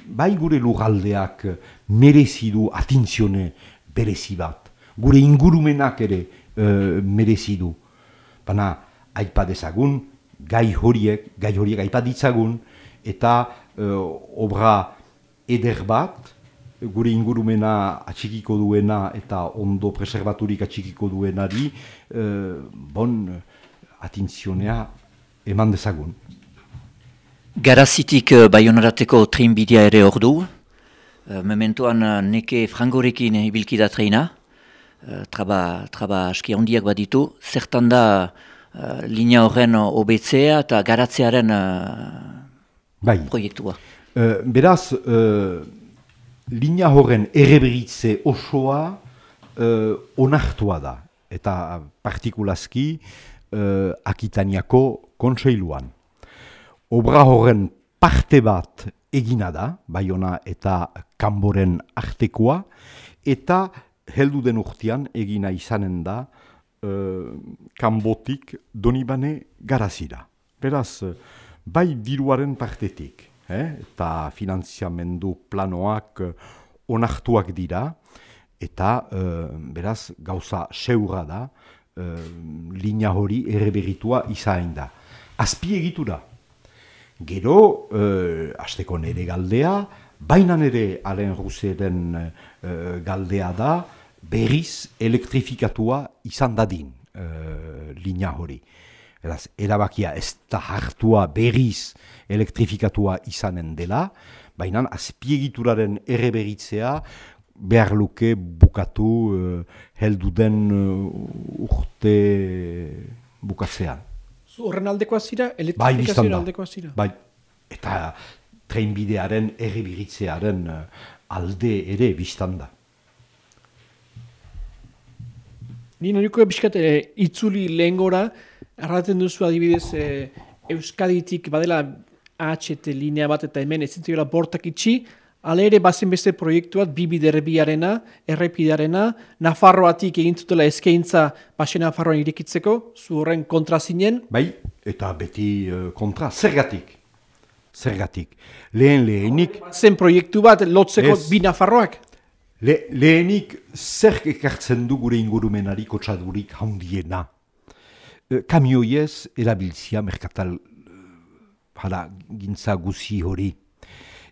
bai gure lugaldeak merezi du atintzione berezi bat. Gure ingurumenak ere uh, merezi du. Baina aipa dezagun, gai horiek, gai horiek aipa ditzagun, eta uh, obra eder bat, gure ingurumena atxikiko duena eta ondo preservaturik atxikiko duenari, uh, bon, atintzionea eman dezagun. Garazitik uh, baionarateko trenbidea ere hor du. Uh, mementoan uh, neke frangorekin ibilkida treina. Uh, traba, traba aski handiak baditu. Zertan da uh, linea horren obetzea eta garatzearen uh, Bai. proiektua. Uh, beraz, uh, linea horren erreberitze osoa uh, onartua da. Eta partikulazki uh, Akitaniako kontseiluan. Obra horren parte bat egina da, Baiona eta Kanboren artekoa, eta heldu den urtean egina izanen da uh, Kanbotik Donibane garazira. Beraz, bai diruaren partetik, eh? eta finanziamendu planoak uh, onartuak dira, eta uh, beraz gauza seura da, uh, linea hori erreberitua izain da. Azpi egitura. Gero, uh, azteko nere galdea, baina nere Alen Ruseren uh, galdea da, berriz elektrifikatua izan dadin uh, linea hori. Eraz, erabakia ez da hartua berriz elektrifikatua izanen dela, baina azpiegituraren erreberitzea behar luke bukatu uh, heldu den uh, urte bukatzean. Horren aldekoa zira, Bai, elektrifikazioen da. aldekoa zira. Bai, eta trenbidearen errebiritzearen uh, alde ere biztan da. Ni noriko biskat e, itzuli lehengora, erraten duzu adibidez e, Euskaditik badela AHT linea bat eta hemen ez zintziola bortak itxi, ala ere bazen beste proiektuat bibide errepidearena, errepidearena, Nafarroatik egin zutela eskaintza Baxe Nafarroan irekitzeko, zu horren kontra zinen, Bai, eta beti uh, kontra, zergatik. Zergatik. Lehen lehenik, zen proiektu bat lotzeko bi Nafarroak. Le, lehenik zer ekartzen du gure ingurumenari kotxadurik handiena. Uh, kamioiez erabiltzia merkatal uh, hala, gintza guzi hori.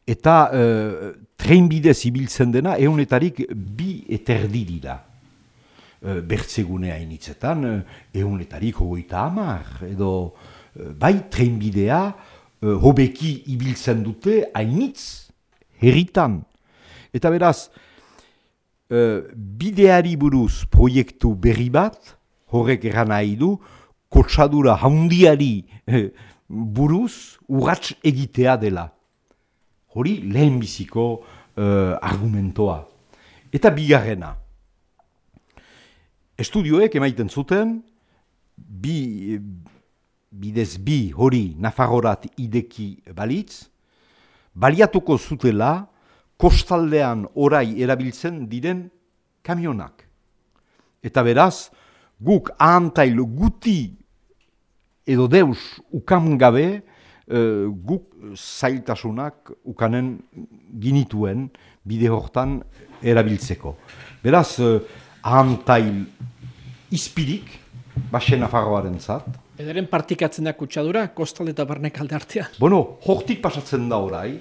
Eta uh, trenbidez ibiltzen dena ehunetarik bi eterdi dira. Uh, bertzegune hainitzetan, uh, ehunetarik hogeita hamar, edo uh, bai trenbidea uh, hobeki ibiltzen dute hainitz herritan. Eta beraz, bideari buruz proiektu berri bat, horrek eran nahi du, kotsadura handiari eh, buruz urrats egitea dela. Hori lehenbiziko uh, argumentoa. Eta bigarrena. Estudioek emaiten zuten, bi, bidez bi hori Nafarrorat ideki balitz, baliatuko zutela kostaldean orai erabiltzen diren kamionak. Eta beraz, guk ahantail guti edo deus ukan gabe, eh, guk zailtasunak ukanen ginituen bide hortan erabiltzeko. Beraz, uh, ahantail izpirik, Baxe Nafarroaren zat, Ederen partikatzen da kutsadura, kostalde eta barnek alde artean. Bueno, hortik pasatzen da orai,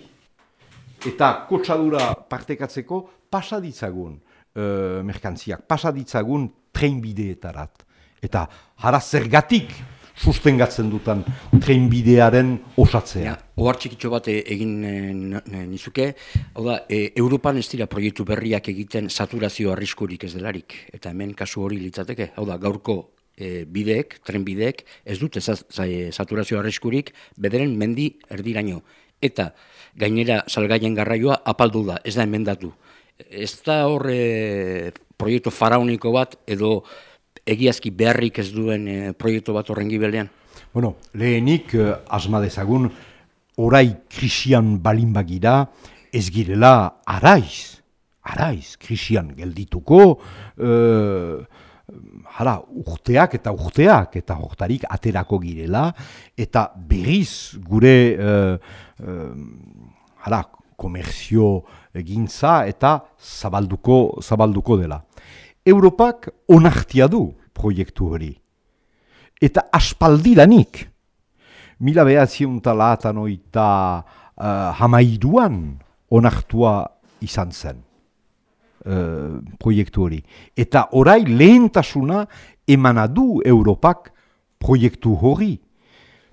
eta kotsadura partekatzeko pasaditzagun uh, merkantziak, pasaditzagun trenbideetarat. Eta jara zergatik sustengatzen dutan trenbidearen osatzea. Ja, ohar txikitxo bat e- egin e, n- nizuke, hau da, e, Europan ez dira proiektu berriak egiten saturazio arriskurik ez delarik, eta hemen kasu hori litzateke, hau da, gaurko e, bideek, trenbideek, ez dute e, saturazio arriskurik bederen mendi erdiraino. Eta gainera salgaien garraioa apaldu da, ez da emendatu. Ez da hor e, proiektu faraoniko bat edo egiazki beharrik ez duen e, proiektu bat horren gibelean? Bueno, lehenik eh, asma dezagun, orai krisian balin bagira, ez girela araiz, araiz, krisian geldituko, eh, hala, urteak eta urteak, eta hortarik aterako girela, eta berriz gure, eh, eh, hala, komerzio egintza eta zabalduko, zabalduko dela. Europak onartia du proiektu hori eta aspaldidanik. Mila behatziun talatan oita uh, hamairuan onartua izan zen uh, proiektu hori. Eta orai lehentasuna emana du Europak proiektu hori.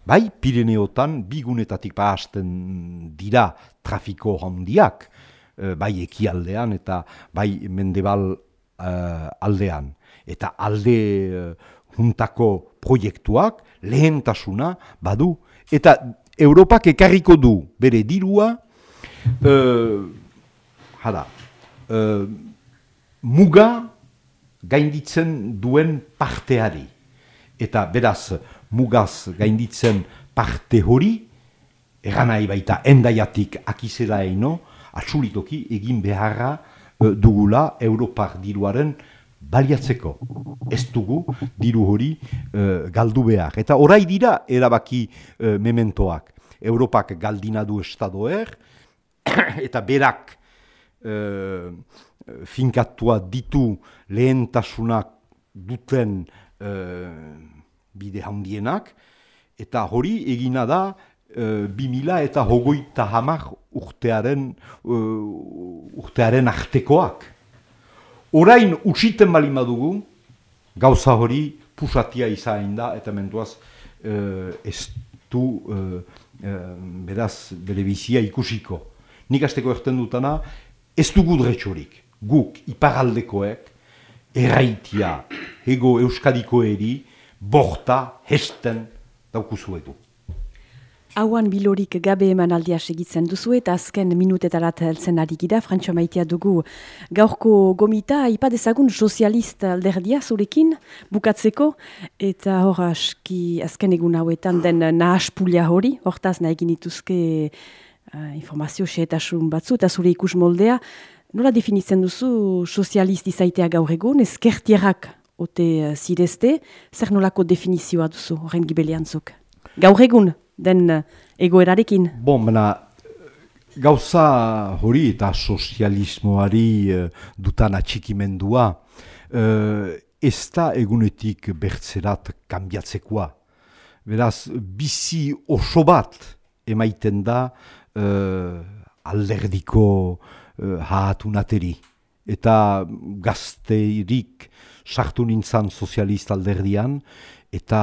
Bai, Pirineotan bigunetatik pahasten dira trafiko handiak, eh, bai ekialdean eta bai mendebal eh, aldean. Eta alde eh, juntako proiektuak lehentasuna badu. Eta Europak ekarriko du bere dirua, eh, hala, eh, muga gainditzen duen parteari. Eta beraz, mugaz gainditzen parte hori, eran nahi baita endaiatik akizela eino, atxulitoki egin beharra eh, dugula Europar diruaren baliatzeko. Ez dugu diru hori eh, galdu behar. Eta orai dira erabaki eh, mementoak. Europak galdina du estadoer, [coughs] eta berak eh, finkatua ditu lehentasunak duten eh, bide handienak, eta hori egina da e, 2000 eta hogoita hamar urtearen, e, urtearen artekoak. Orain utsiten bali madugu, gauza hori pusatia izain da, eta mentuaz e, ez du e, e, beraz bere bizia ikusiko. Nik asteko erten dutana, ez dugu dretxorik, guk iparaldekoek, erraitia, ego euskadiko eri, borta, hesten daukuzuetu. Hauan bilorik gabe eman aldia segitzen duzu eta azken minutetarat heltzen ari gira, Frantxo maitea dugu gaurko gomita, ipadezagun sozialist alderdia zurekin bukatzeko, eta hor aski azken egun hauetan den nahaspulia hori, hortaz nahi ginituzke uh, informazio xeetasun batzu eta zure ikus moldea, nola definitzen duzu sozialist izaitea gaur egun, ezkertierak ote uh, zirezte, zer nolako definizioa duzu horren gibeliantzuk? Gaur egun, den uh, egoerarekin. Bon, bena, gauza hori eta sozialismoari uh, dutan atxikimendua, uh, ez da egunetik bertzerat kanbiatzekoa. Beraz, bizi oso bat emaiten da uh, alderdiko uh, hatunateri. Eta gazteirik sartu nintzan sozialist alderdian, eta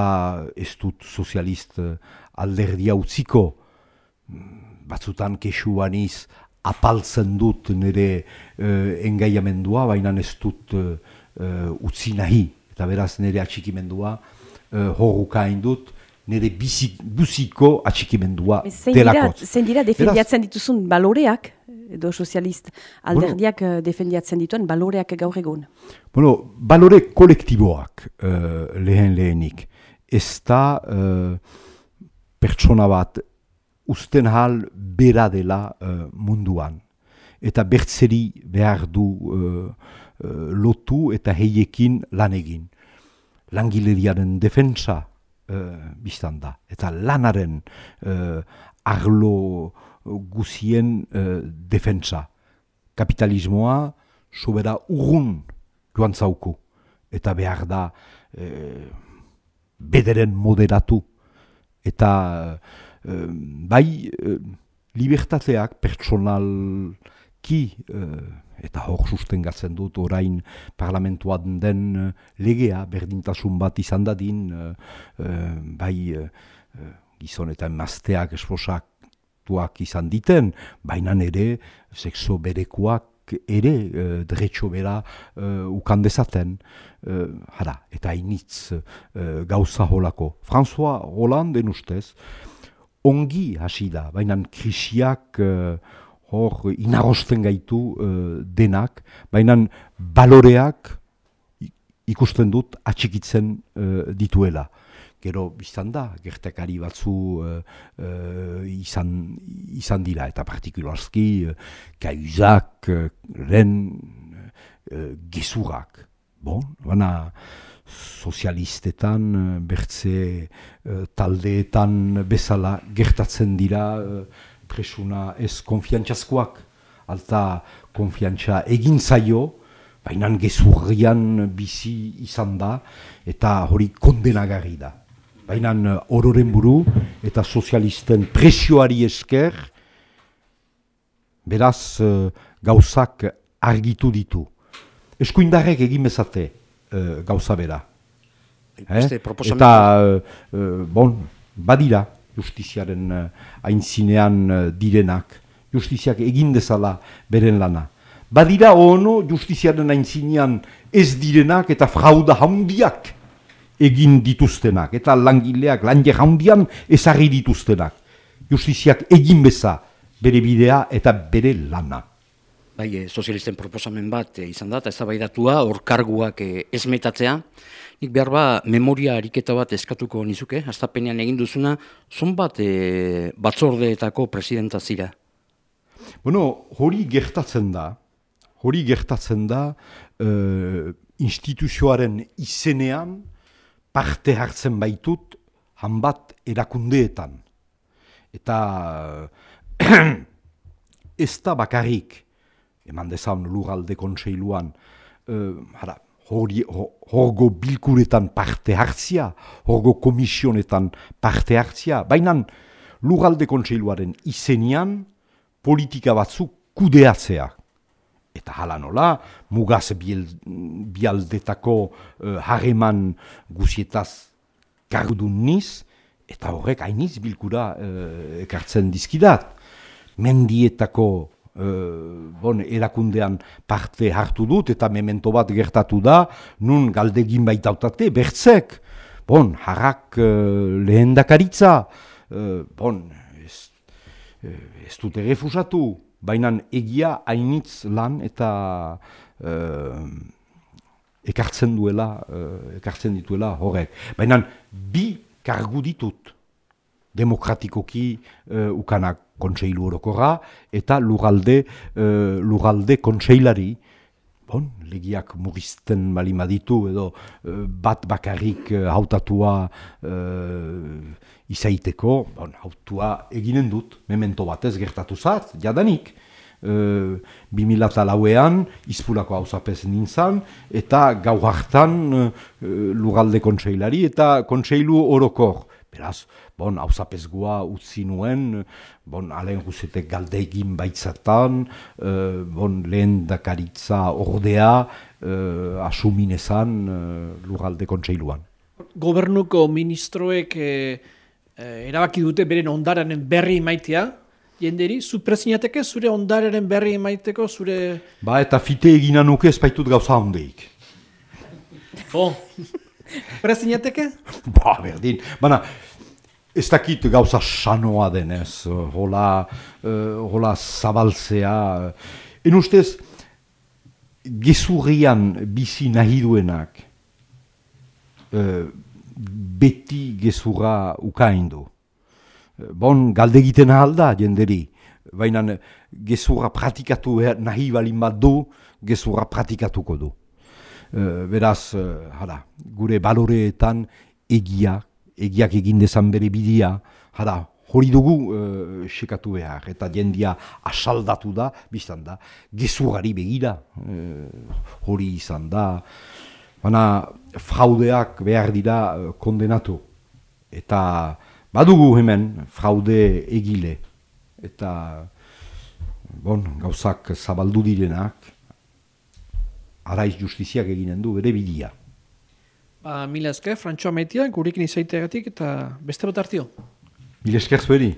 ez dut sozialist alderdia utziko batzutan kesuaniz apaltzen dut nire uh, engaiamendua, baina ez dut uh, utzi nahi. Eta beraz nire atxikimendua uh, horruka dut, nire bizik, buziko atxikimendua delakot. Zein dira defendiatzen dituzun baloreak, edo sozialist alderdiak bueno, defendiatzen dituen baloreak gaur egun? Bueno, balore kolektiboak uh, lehen lehenik. Ez da uh, pertsona bat usten hal bera dela uh, munduan. Eta bertzeri behar du uh, uh, lotu eta heiekin lan egin. Langileriaren defensa uh, biztan da. Eta lanaren uh, arlo guzien uh, defensa. Kapitalismoa sobera urrun joan zauku. Eta behar da uh, bederen moderatu eta uh, bai uh, libertateak pertsonal biziki, eta hor sustengatzen dut orain parlamentuan den legea, berdintasun bat izan dadin, bai gizon eta emazteak esposak izan diten, baina ere sexo berekoak ere e, dretxo bera e, ukan dezaten, e, hara, eta initz e, gauza holako. François Hollande ustez, ongi hasi da, baina krisiak e, hor inarosten gaitu e, denak, baina baloreak ikusten dut atxikitzen e, dituela gero biztan da, gertekari batzu uh, uh, izan, izan dira, eta partikularski uh, kauzak, uh, ren, uh, gesurak. Bon, baina sozialistetan, bertze taldeetan bezala gertatzen dira presuna ez konfiantzaskoak, alta konfiantza egin zaio, baina gezurrian bizi izan da, eta hori kondenagarri da baina ororen buru eta sozialisten presioari esker, beraz uh, gauzak argitu ditu. Eskuindarrek egin bezate uh, gauza bera. Eh? Eta, uh, bon, badira justiziaren aintzinean direnak. Justiziak egin dezala beren lana. Badira ono justiziaren aintzinean ez direnak eta frauda handiak egin dituztenak, eta langileak lanje jaundian ezarri dituztenak. Justiziak egin beza bere bidea eta bere lana. Bai, e, sozialisten proposamen bat e, izan da, eta ezabaidatua hor karguak e, ezmetatzea. Nik behar ba, memoria ariketa bat eskatuko nizuke, astapenean egin duzuna, zon bat e, batzordeetako presidenta zira? Bueno, hori gertatzen da, hori gertatzen da, e, instituzioaren izenean, parte hartzen baitut hanbat erakundeetan. Eta [clears throat] ez da bakarrik, eman dezan luralde kontseiluan, uh, horgo bilkuretan parte hartzia, horgo komisionetan parte hartzia, baina luralde kontseiluaren izenian politika batzuk kudeatzea eta hala nola, mugaz bialdetako uh, hareman guzietaz kardun niz, eta horrek hainiz bilkura uh, ekartzen dizkidat. Mendietako uh, bon, erakundean parte hartu dut, eta memento bat gertatu da, nun galdegin baitautate, bertzek, bon, harrak uh, lehen dakaritza, uh, bon, ez, ez dute refusatu, baina egia hainitz lan eta uh, ekartzen duela, uh, ekartzen dituela horrek. Baina bi kargu ditut demokratikoki uh, ukanak kontseilu orokorra eta lugalde, uh, lugalde kontseilari, bon, legiak mugizten balima ditu edo bat bakarrik uh, hautatua izaiteko, bon, autua eginen dut, memento batez gertatu zat, jadanik, e, 2000 lauean, izpulako hauzapez nintzen, eta gau hartan e, lugalde kontseilari, eta kontseilu orokor. Beraz, bon, hauzapez gua utzi nuen, bon, alen guzetek galde egin baitzatan, e, bon, lehen dakaritza ordea, e, asuminezan e, lugalde kontseiluan. Gobernuko ministroek e, Eh, erabaki dute beren ondaranen berri maitea, jenderi, zu presinateke zure ondararen berri maiteko, zure... Ba, eta fite egina nuke espaitut gauza hondeik. Bo, [laughs] presinateke? Ba, berdin, baina, ez dakit gauza sanoa denez, hola, uh, hola zabaltzea. En ustez, gezurrian bizi nahi duenak, uh, beti gezurra ukain du. Bon, galde egiten jenderi, baina gezurra pratikatu nahi balin bat du, gezurra pratikatuko du. Uh, beraz, uh, gure baloreetan egia, egiak egin dezan bere bidia, hara, hori dugu uh, sekatu behar, eta jendia asaldatu da, biztan da, gezurrari begira, hori izan da, Baina fraudeak behar dira uh, kondenatu. Eta badugu hemen fraude egile. Eta bon, gauzak zabaldu direnak, araiz justiziak eginen du bere bidia. Ba, mila esker, Frantxoa Maitia, gurekin izaiteagatik eta beste bat hartio. Mil esker zueri.